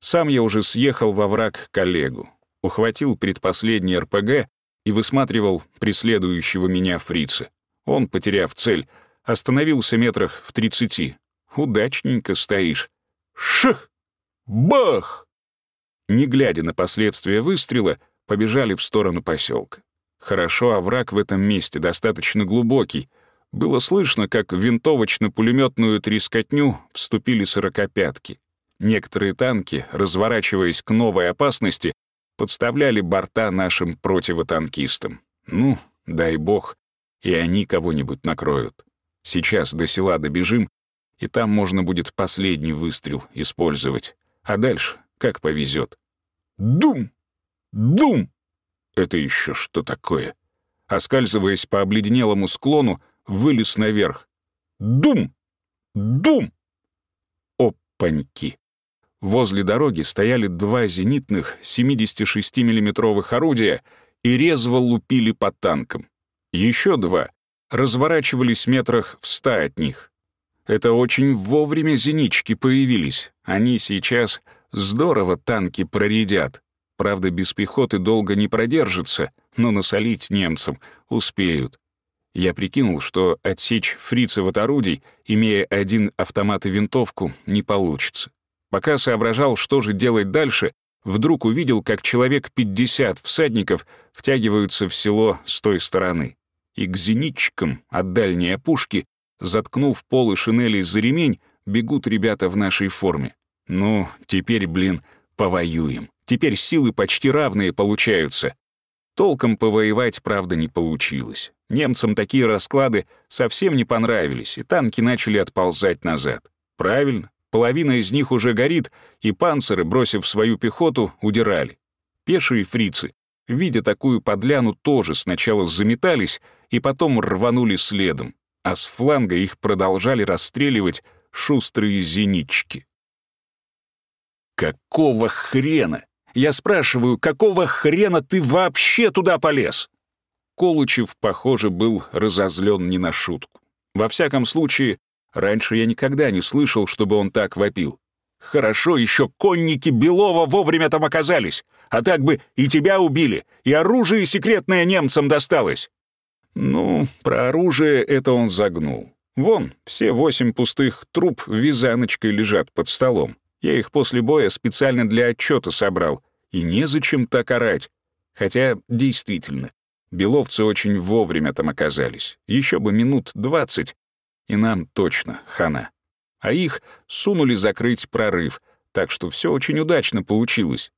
Сам я уже съехал во враг коллегу, ухватил предпоследний РПГ и высматривал преследующего меня фрица. Он, потеряв цель, остановился метрах в тридцати. Удачненько стоишь. Ших! Бах! Не глядя на последствия выстрела, побежали в сторону поселка. Хорошо, овраг в этом месте достаточно глубокий. Было слышно, как в винтовочно-пулеметную трескотню вступили сорокопятки. Некоторые танки, разворачиваясь к новой опасности, подставляли борта нашим противотанкистам. Ну, дай бог, и они кого-нибудь накроют. Сейчас до села добежим, и там можно будет последний выстрел использовать. А дальше как повезет. Дум! Дум! Это еще что такое? Оскальзываясь по обледенелому склону, вылез наверх. Дум! Дум! Опаньки! Возле дороги стояли два зенитных 76 миллиметровых орудия и резво лупили по танкам. Еще два разворачивались метрах в ста от них. Это очень вовремя зенички появились. Они сейчас здорово танки проредят. Правда, без пехоты долго не продержится, но насолить немцам успеют. Я прикинул, что отсечь фрицев от орудий, имея один автомат и винтовку, не получится. Пока соображал, что же делать дальше, вдруг увидел, как человек 50 всадников втягиваются в село с той стороны. И к зенитчикам от дальней опушки, заткнув полы шинели за ремень, бегут ребята в нашей форме. Ну, теперь, блин, повоюем. Теперь силы почти равные получаются. Толком повоевать, правда, не получилось. Немцам такие расклады совсем не понравились, и танки начали отползать назад. Правильно, половина из них уже горит, и панциры, бросив свою пехоту, удирали. Пешие фрицы, видя такую подляну, тоже сначала заметались и потом рванули следом, а с фланга их продолжали расстреливать шустрые зенитчики. «Какого хрена?» Я спрашиваю, какого хрена ты вообще туда полез?» Колучев, похоже, был разозлен не на шутку. Во всяком случае, раньше я никогда не слышал, чтобы он так вопил. «Хорошо, еще конники Белова вовремя там оказались, а так бы и тебя убили, и оружие секретное немцам досталось». Ну, про оружие это он загнул. Вон, все восемь пустых труб вязаночкой лежат под столом. Я их после боя специально для отчета собрал, и незачем так орать. Хотя, действительно, беловцы очень вовремя там оказались. Еще бы минут двадцать, и нам точно хана. А их сунули закрыть прорыв, так что все очень удачно получилось.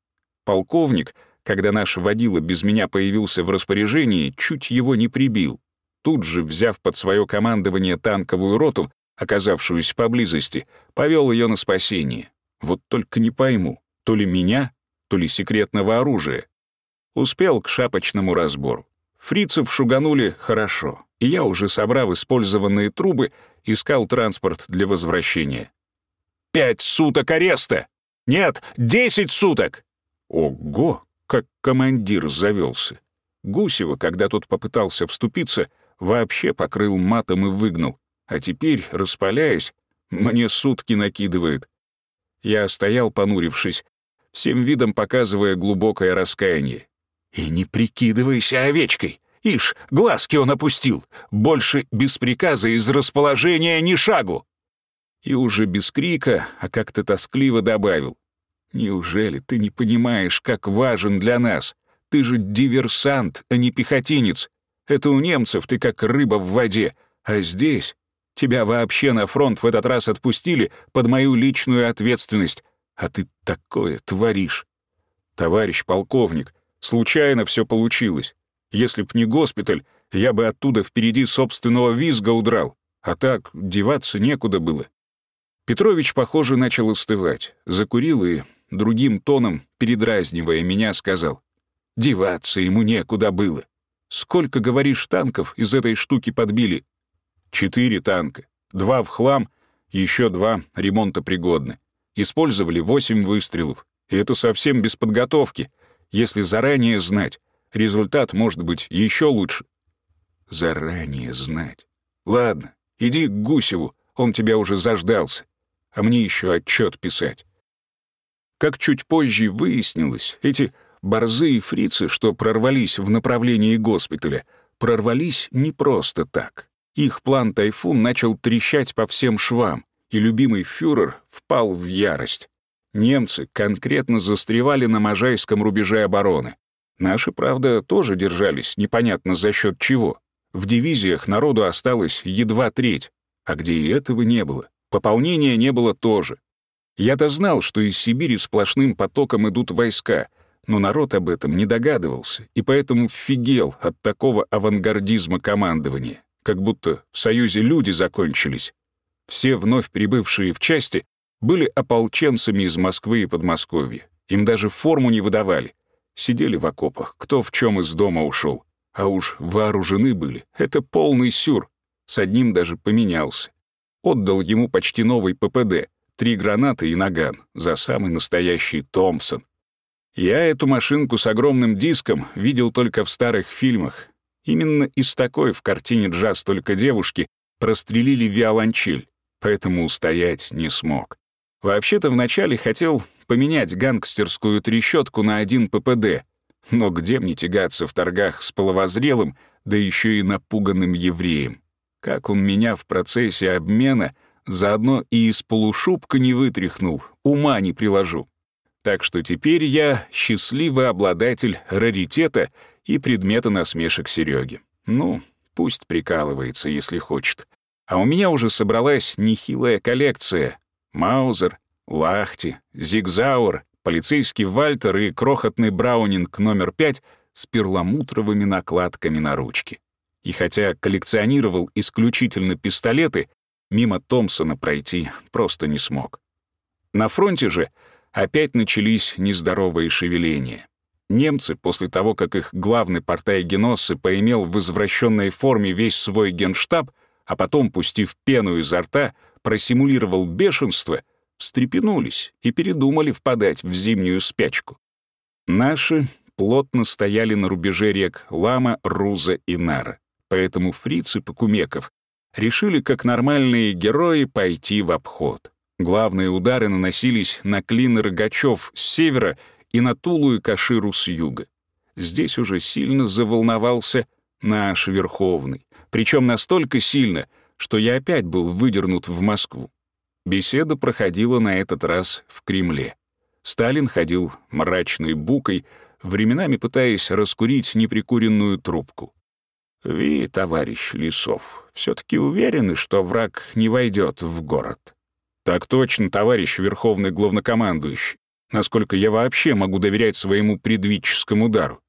Полковник, когда наш водила без меня появился в распоряжении, чуть его не прибил. Тут же, взяв под свое командование танковую роту, оказавшуюся поблизости, повел ее на спасение. Вот только не пойму, то ли меня, то ли секретного оружия. Успел к шапочному разбору. Фрицев шуганули хорошо, и я, уже собрав использованные трубы, искал транспорт для возвращения. «Пять суток ареста! Нет, десять суток!» Ого, как командир завелся. Гусева, когда тот попытался вступиться, вообще покрыл матом и выгнал, а теперь, распаляясь, мне сутки накидывает. Я стоял, понурившись, всем видом показывая глубокое раскаяние. «И не прикидывайся овечкой! Ишь, глазки он опустил! Больше без приказа из расположения ни шагу!» И уже без крика, а как-то тоскливо добавил. «Неужели ты не понимаешь, как важен для нас? Ты же диверсант, а не пехотинец. Это у немцев ты как рыба в воде, а здесь тебя вообще на фронт в этот раз отпустили под мою личную ответственность, а ты такое творишь. Товарищ полковник, случайно все получилось. Если б не госпиталь, я бы оттуда впереди собственного визга удрал, а так деваться некуда было. Петрович, похоже, начал остывать, закурил и, другим тоном, передразнивая меня, сказал, «Деваться ему некуда было. Сколько, говоришь, танков из этой штуки подбили?» «Четыре танка. Два в хлам, еще два ремонтопригодны. Использовали восемь выстрелов. И это совсем без подготовки. Если заранее знать, результат может быть еще лучше». «Заранее знать. Ладно, иди к Гусеву, он тебя уже заждался. А мне еще отчет писать». Как чуть позже выяснилось, эти борзые фрицы, что прорвались в направлении госпиталя, прорвались не просто так. Их план «Тайфун» начал трещать по всем швам, и любимый фюрер впал в ярость. Немцы конкретно застревали на Можайском рубеже обороны. Наши, правда, тоже держались, непонятно за счет чего. В дивизиях народу осталось едва треть, а где и этого не было. Пополнения не было тоже. Я-то знал, что из Сибири сплошным потоком идут войска, но народ об этом не догадывался, и поэтому фигел от такого авангардизма командования, как будто в Союзе люди закончились. Все вновь прибывшие в части были ополченцами из Москвы и Подмосковья. Им даже форму не выдавали. Сидели в окопах, кто в чем из дома ушел. А уж вооружены были. Это полный сюр. С одним даже поменялся. Отдал ему почти новый ППД, три гранаты и наган, за самый настоящий Томпсон. Я эту машинку с огромным диском видел только в старых фильмах. Именно из такой в картине «Джаз только девушки» прострелили виолончель, поэтому устоять не смог. Вообще-то вначале хотел поменять гангстерскую трещотку на один ППД, но где мне тягаться в торгах с половозрелым, да еще и напуганным евреем? Как он меня в процессе обмена заодно и из полушубка не вытряхнул, ума не приложу. Так что теперь я счастливый обладатель раритета и предмета насмешек Сереги. Ну, пусть прикалывается, если хочет. А у меня уже собралась нехилая коллекция. Маузер, Лахти, Зигзауэр, полицейский Вальтер и крохотный Браунинг номер 5 с перламутровыми накладками на ручке. И хотя коллекционировал исключительно пистолеты, мимо Томпсона пройти просто не смог. На фронте же — опять начались нездоровые шевеления. Немцы, после того, как их главный портай Геноссы поимел в извращенной форме весь свой генштаб, а потом, пустив пену изо рта, просимулировал бешенство, встрепенулись и передумали впадать в зимнюю спячку. Наши плотно стояли на рубеже рек Лама, Руза и Нара, поэтому фрицы Покумеков решили, как нормальные герои, пойти в обход. Главные удары наносились на клин Рогачев с севера и на Тулу и Каширу с юга. Здесь уже сильно заволновался наш Верховный, причем настолько сильно, что я опять был выдернут в Москву. Беседа проходила на этот раз в Кремле. Сталин ходил мрачной букой, временами пытаясь раскурить неприкуренную трубку. «Вы, товарищ Лисов, все таки уверены, что враг не войдет в город?» «Так точно, товарищ Верховный Главнокомандующий. Насколько я вообще могу доверять своему предвидческому дару?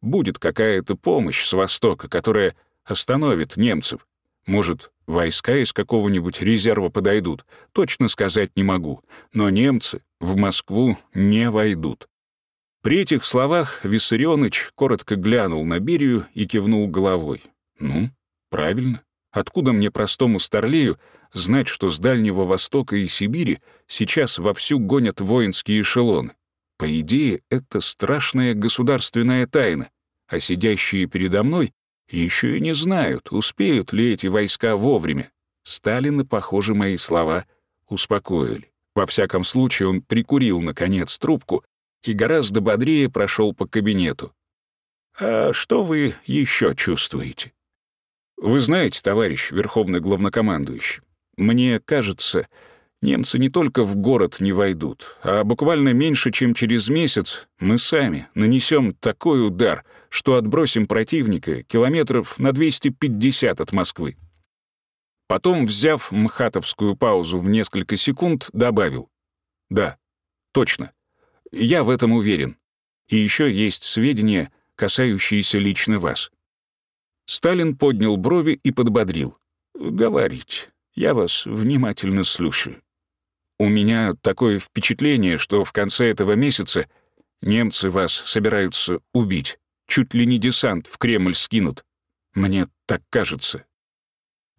Будет какая-то помощь с Востока, которая остановит немцев. Может, Войска из какого-нибудь резерва подойдут, точно сказать не могу, но немцы в Москву не войдут. При этих словах Виссарионыч коротко глянул на Берию и кивнул головой. «Ну, правильно. Откуда мне простому старлею знать, что с Дальнего Востока и Сибири сейчас вовсю гонят воинские эшелоны? По идее, это страшная государственная тайна, а сидящие передо мной еще и не знают, успеют ли эти войска вовремя. Сталина, похоже, мои слова успокоили. Во всяком случае, он прикурил, наконец, трубку и гораздо бодрее прошел по кабинету. «А что вы еще чувствуете?» «Вы знаете, товарищ Верховный Главнокомандующий, мне кажется, немцы не только в город не войдут, а буквально меньше, чем через месяц мы сами нанесем такой удар, что отбросим противника километров на 250 от Москвы». Потом, взяв мхатовскую паузу в несколько секунд, добавил. «Да, точно. Я в этом уверен. И еще есть сведения, касающиеся лично вас». Сталин поднял брови и подбодрил. «Говорите, я вас внимательно слушаю. У меня такое впечатление, что в конце этого месяца немцы вас собираются убить. Чуть ли не десант в Кремль скинут. Мне так кажется.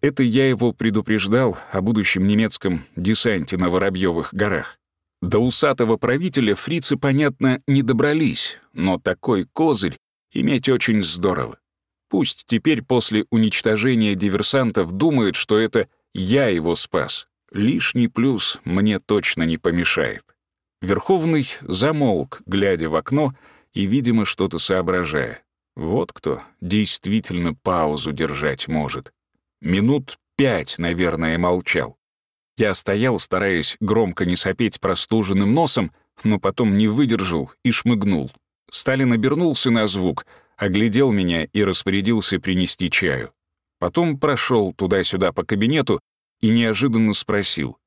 Это я его предупреждал о будущем немецком десанте на Воробьевых горах. До усатого правителя фрицы, понятно, не добрались, но такой козырь иметь очень здорово. Пусть теперь после уничтожения диверсантов думают, что это я его спас. Лишний плюс мне точно не помешает. Верховный замолк, глядя в окно и, видимо, что-то соображая. Вот кто действительно паузу держать может. Минут пять, наверное, молчал. Я стоял, стараясь громко не сопеть простуженным носом, но потом не выдержал и шмыгнул. Сталин обернулся на звук, оглядел меня и распорядился принести чаю. Потом прошел туда-сюда по кабинету и неожиданно спросил.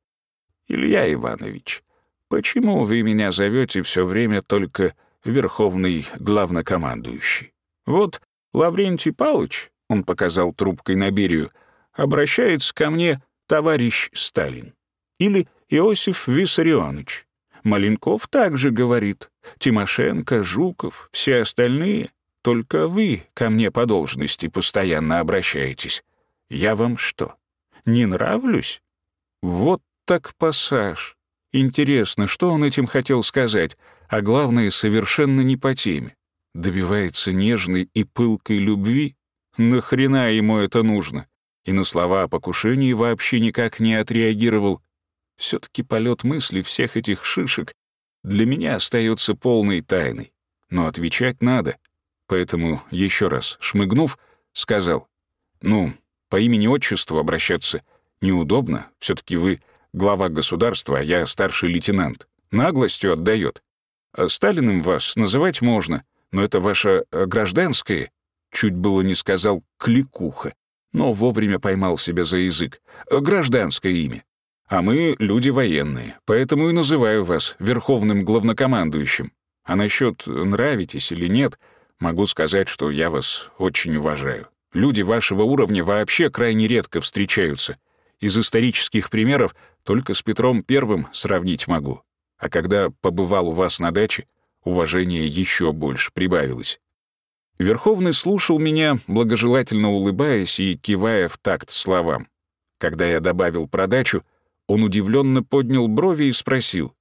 «Илья Иванович, почему вы меня зовете все время только Верховный Главнокомандующий? Вот Лаврентий Палыч, он показал трубкой на Берию, обращается ко мне товарищ Сталин. Или Иосиф Виссарионович. Маленков также говорит. Тимошенко, Жуков, все остальные. Только вы ко мне по должности постоянно обращаетесь. Я вам что, не нравлюсь? Вот так пассаж. Интересно, что он этим хотел сказать, а главное, совершенно не по теме. Добивается нежной и пылкой любви? Нахрена ему это нужно? и на слова о покушении вообще никак не отреагировал. все таки полет мысли всех этих шишек для меня остается полной тайной. Но отвечать надо. Поэтому, еще раз шмыгнув, сказал, «Ну, по имени-отчеству обращаться неудобно. все таки вы глава государства, а я старший лейтенант. Наглостью отдает. А Сталиным вас называть можно, но это ваше э, гражданское, чуть было не сказал кликуха но вовремя поймал себя за язык. Гражданское имя. А мы люди военные, поэтому и называю вас верховным главнокомандующим. А насчет нравитесь или нет, могу сказать, что я вас очень уважаю. Люди вашего уровня вообще крайне редко встречаются. Из исторических примеров только с Петром Первым сравнить могу. А когда побывал у вас на даче, уважение еще больше прибавилось. Верховный слушал меня, благожелательно улыбаясь и кивая в такт словам. Когда я добавил продачу, он удивленно поднял брови и спросил,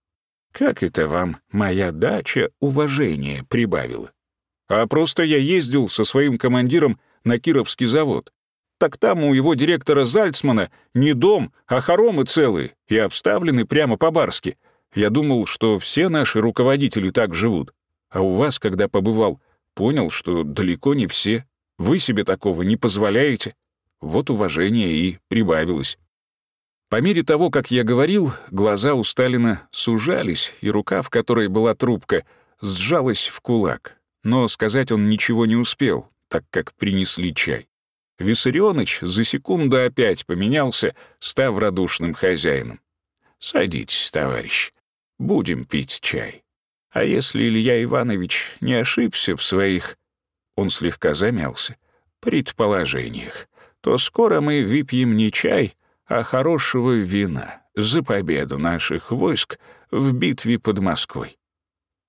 «Как это вам моя дача уважение прибавила?» «А просто я ездил со своим командиром на Кировский завод. Так там у его директора Зальцмана не дом, а хоромы целые и обставлены прямо по-барски. Я думал, что все наши руководители так живут. А у вас, когда побывал, понял, что далеко не все. Вы себе такого не позволяете. Вот уважение и прибавилось. По мере того, как я говорил, глаза у Сталина сужались, и рука, в которой была трубка, сжалась в кулак. Но сказать он ничего не успел, так как принесли чай. Виссарионыч за секунду опять поменялся, став радушным хозяином. «Садитесь, товарищ, будем пить чай». А если Илья Иванович не ошибся в своих... Он слегка замялся. Предположениях. то скоро мы выпьем не чай, а хорошего вина за победу наших войск в битве под Москвой.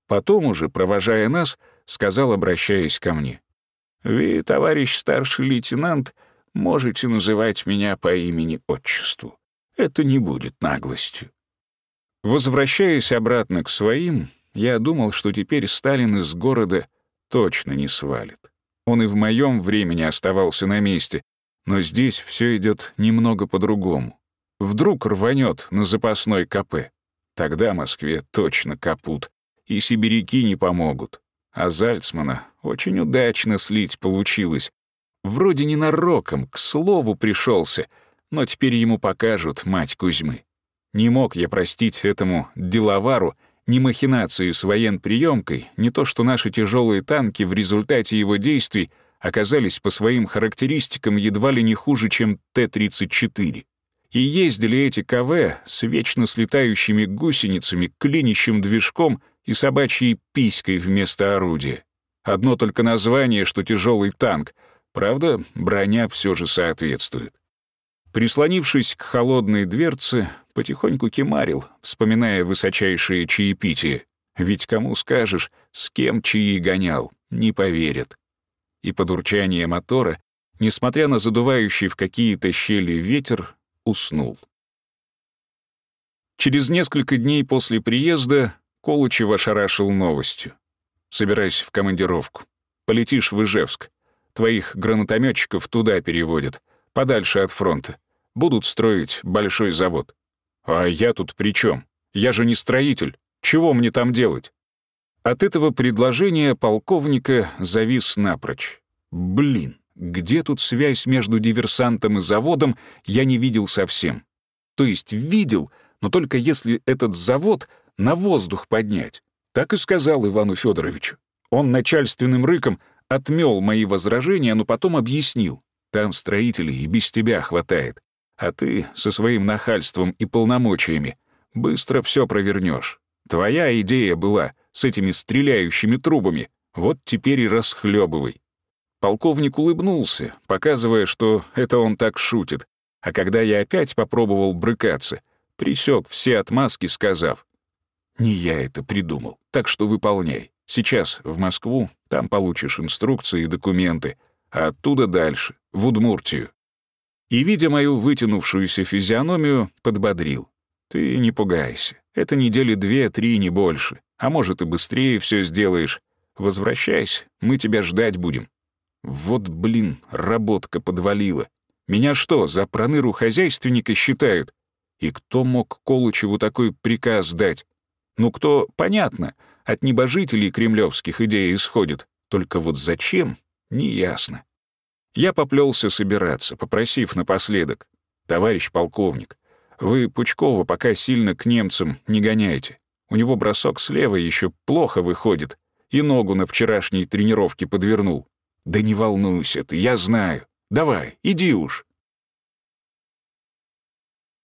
Потом уже, провожая нас, сказал, обращаясь ко мне, «Вы, товарищ старший лейтенант, можете называть меня по имени-отчеству. Это не будет наглостью». Возвращаясь обратно к своим, я думал, что теперь Сталин из города точно не свалит. Он и в моем времени оставался на месте, но здесь все идет немного по-другому. Вдруг рванет на запасной КП. Тогда Москве точно капут, и сибиряки не помогут. А Зальцмана очень удачно слить получилось. Вроде ненароком, к слову пришелся, но теперь ему покажут мать Кузьмы. Не мог я простить этому деловару ни махинации с военприемкой, не то что наши тяжелые танки в результате его действий оказались по своим характеристикам едва ли не хуже, чем Т-34. И ездили эти КВ с вечно слетающими гусеницами, клинищим движком и собачьей писькой вместо орудия. Одно только название, что тяжелый танк. Правда, броня все же соответствует. Прислонившись к холодной дверце, потихоньку кемарил, вспоминая высочайшие чаепитие. Ведь кому скажешь, с кем чаи гонял, не поверят. И под урчание мотора, несмотря на задувающий в какие-то щели ветер, уснул. Через несколько дней после приезда Колычев ошарашил новостью. «Собирайся в командировку. Полетишь в Ижевск. Твоих гранатометчиков туда переводят, подальше от фронта. Будут строить большой завод. А я тут при чем? Я же не строитель. Чего мне там делать? От этого предложения полковника завис напрочь. Блин, где тут связь между диверсантом и заводом, я не видел совсем. То есть видел, но только если этот завод на воздух поднять. Так и сказал Ивану Федоровичу. Он начальственным рыком отмел мои возражения, но потом объяснил. Там строителей и без тебя хватает. А ты со своим нахальством и полномочиями быстро все провернешь. Твоя идея была с этими стреляющими трубами. Вот теперь и расхлебывай. Полковник улыбнулся, показывая, что это он так шутит. А когда я опять попробовал брыкаться, присек все отмазки, сказав, «Не я это придумал, так что выполняй. Сейчас в Москву, там получишь инструкции и документы, а оттуда дальше, в Удмуртию и, видя мою вытянувшуюся физиономию, подбодрил. «Ты не пугайся. Это недели две-три, не больше. А может, и быстрее все сделаешь. Возвращайся, мы тебя ждать будем». Вот, блин, работка подвалила. Меня что, за проныру хозяйственника считают? И кто мог Колычеву такой приказ дать? Ну, кто, понятно, от небожителей кремлевских идей исходит. Только вот зачем, неясно. Я поплелся собираться, попросив напоследок. «Товарищ полковник, вы Пучкова пока сильно к немцам не гоняйте. У него бросок слева еще плохо выходит, и ногу на вчерашней тренировке подвернул. Да не волнуйся ты, я знаю. Давай, иди уж».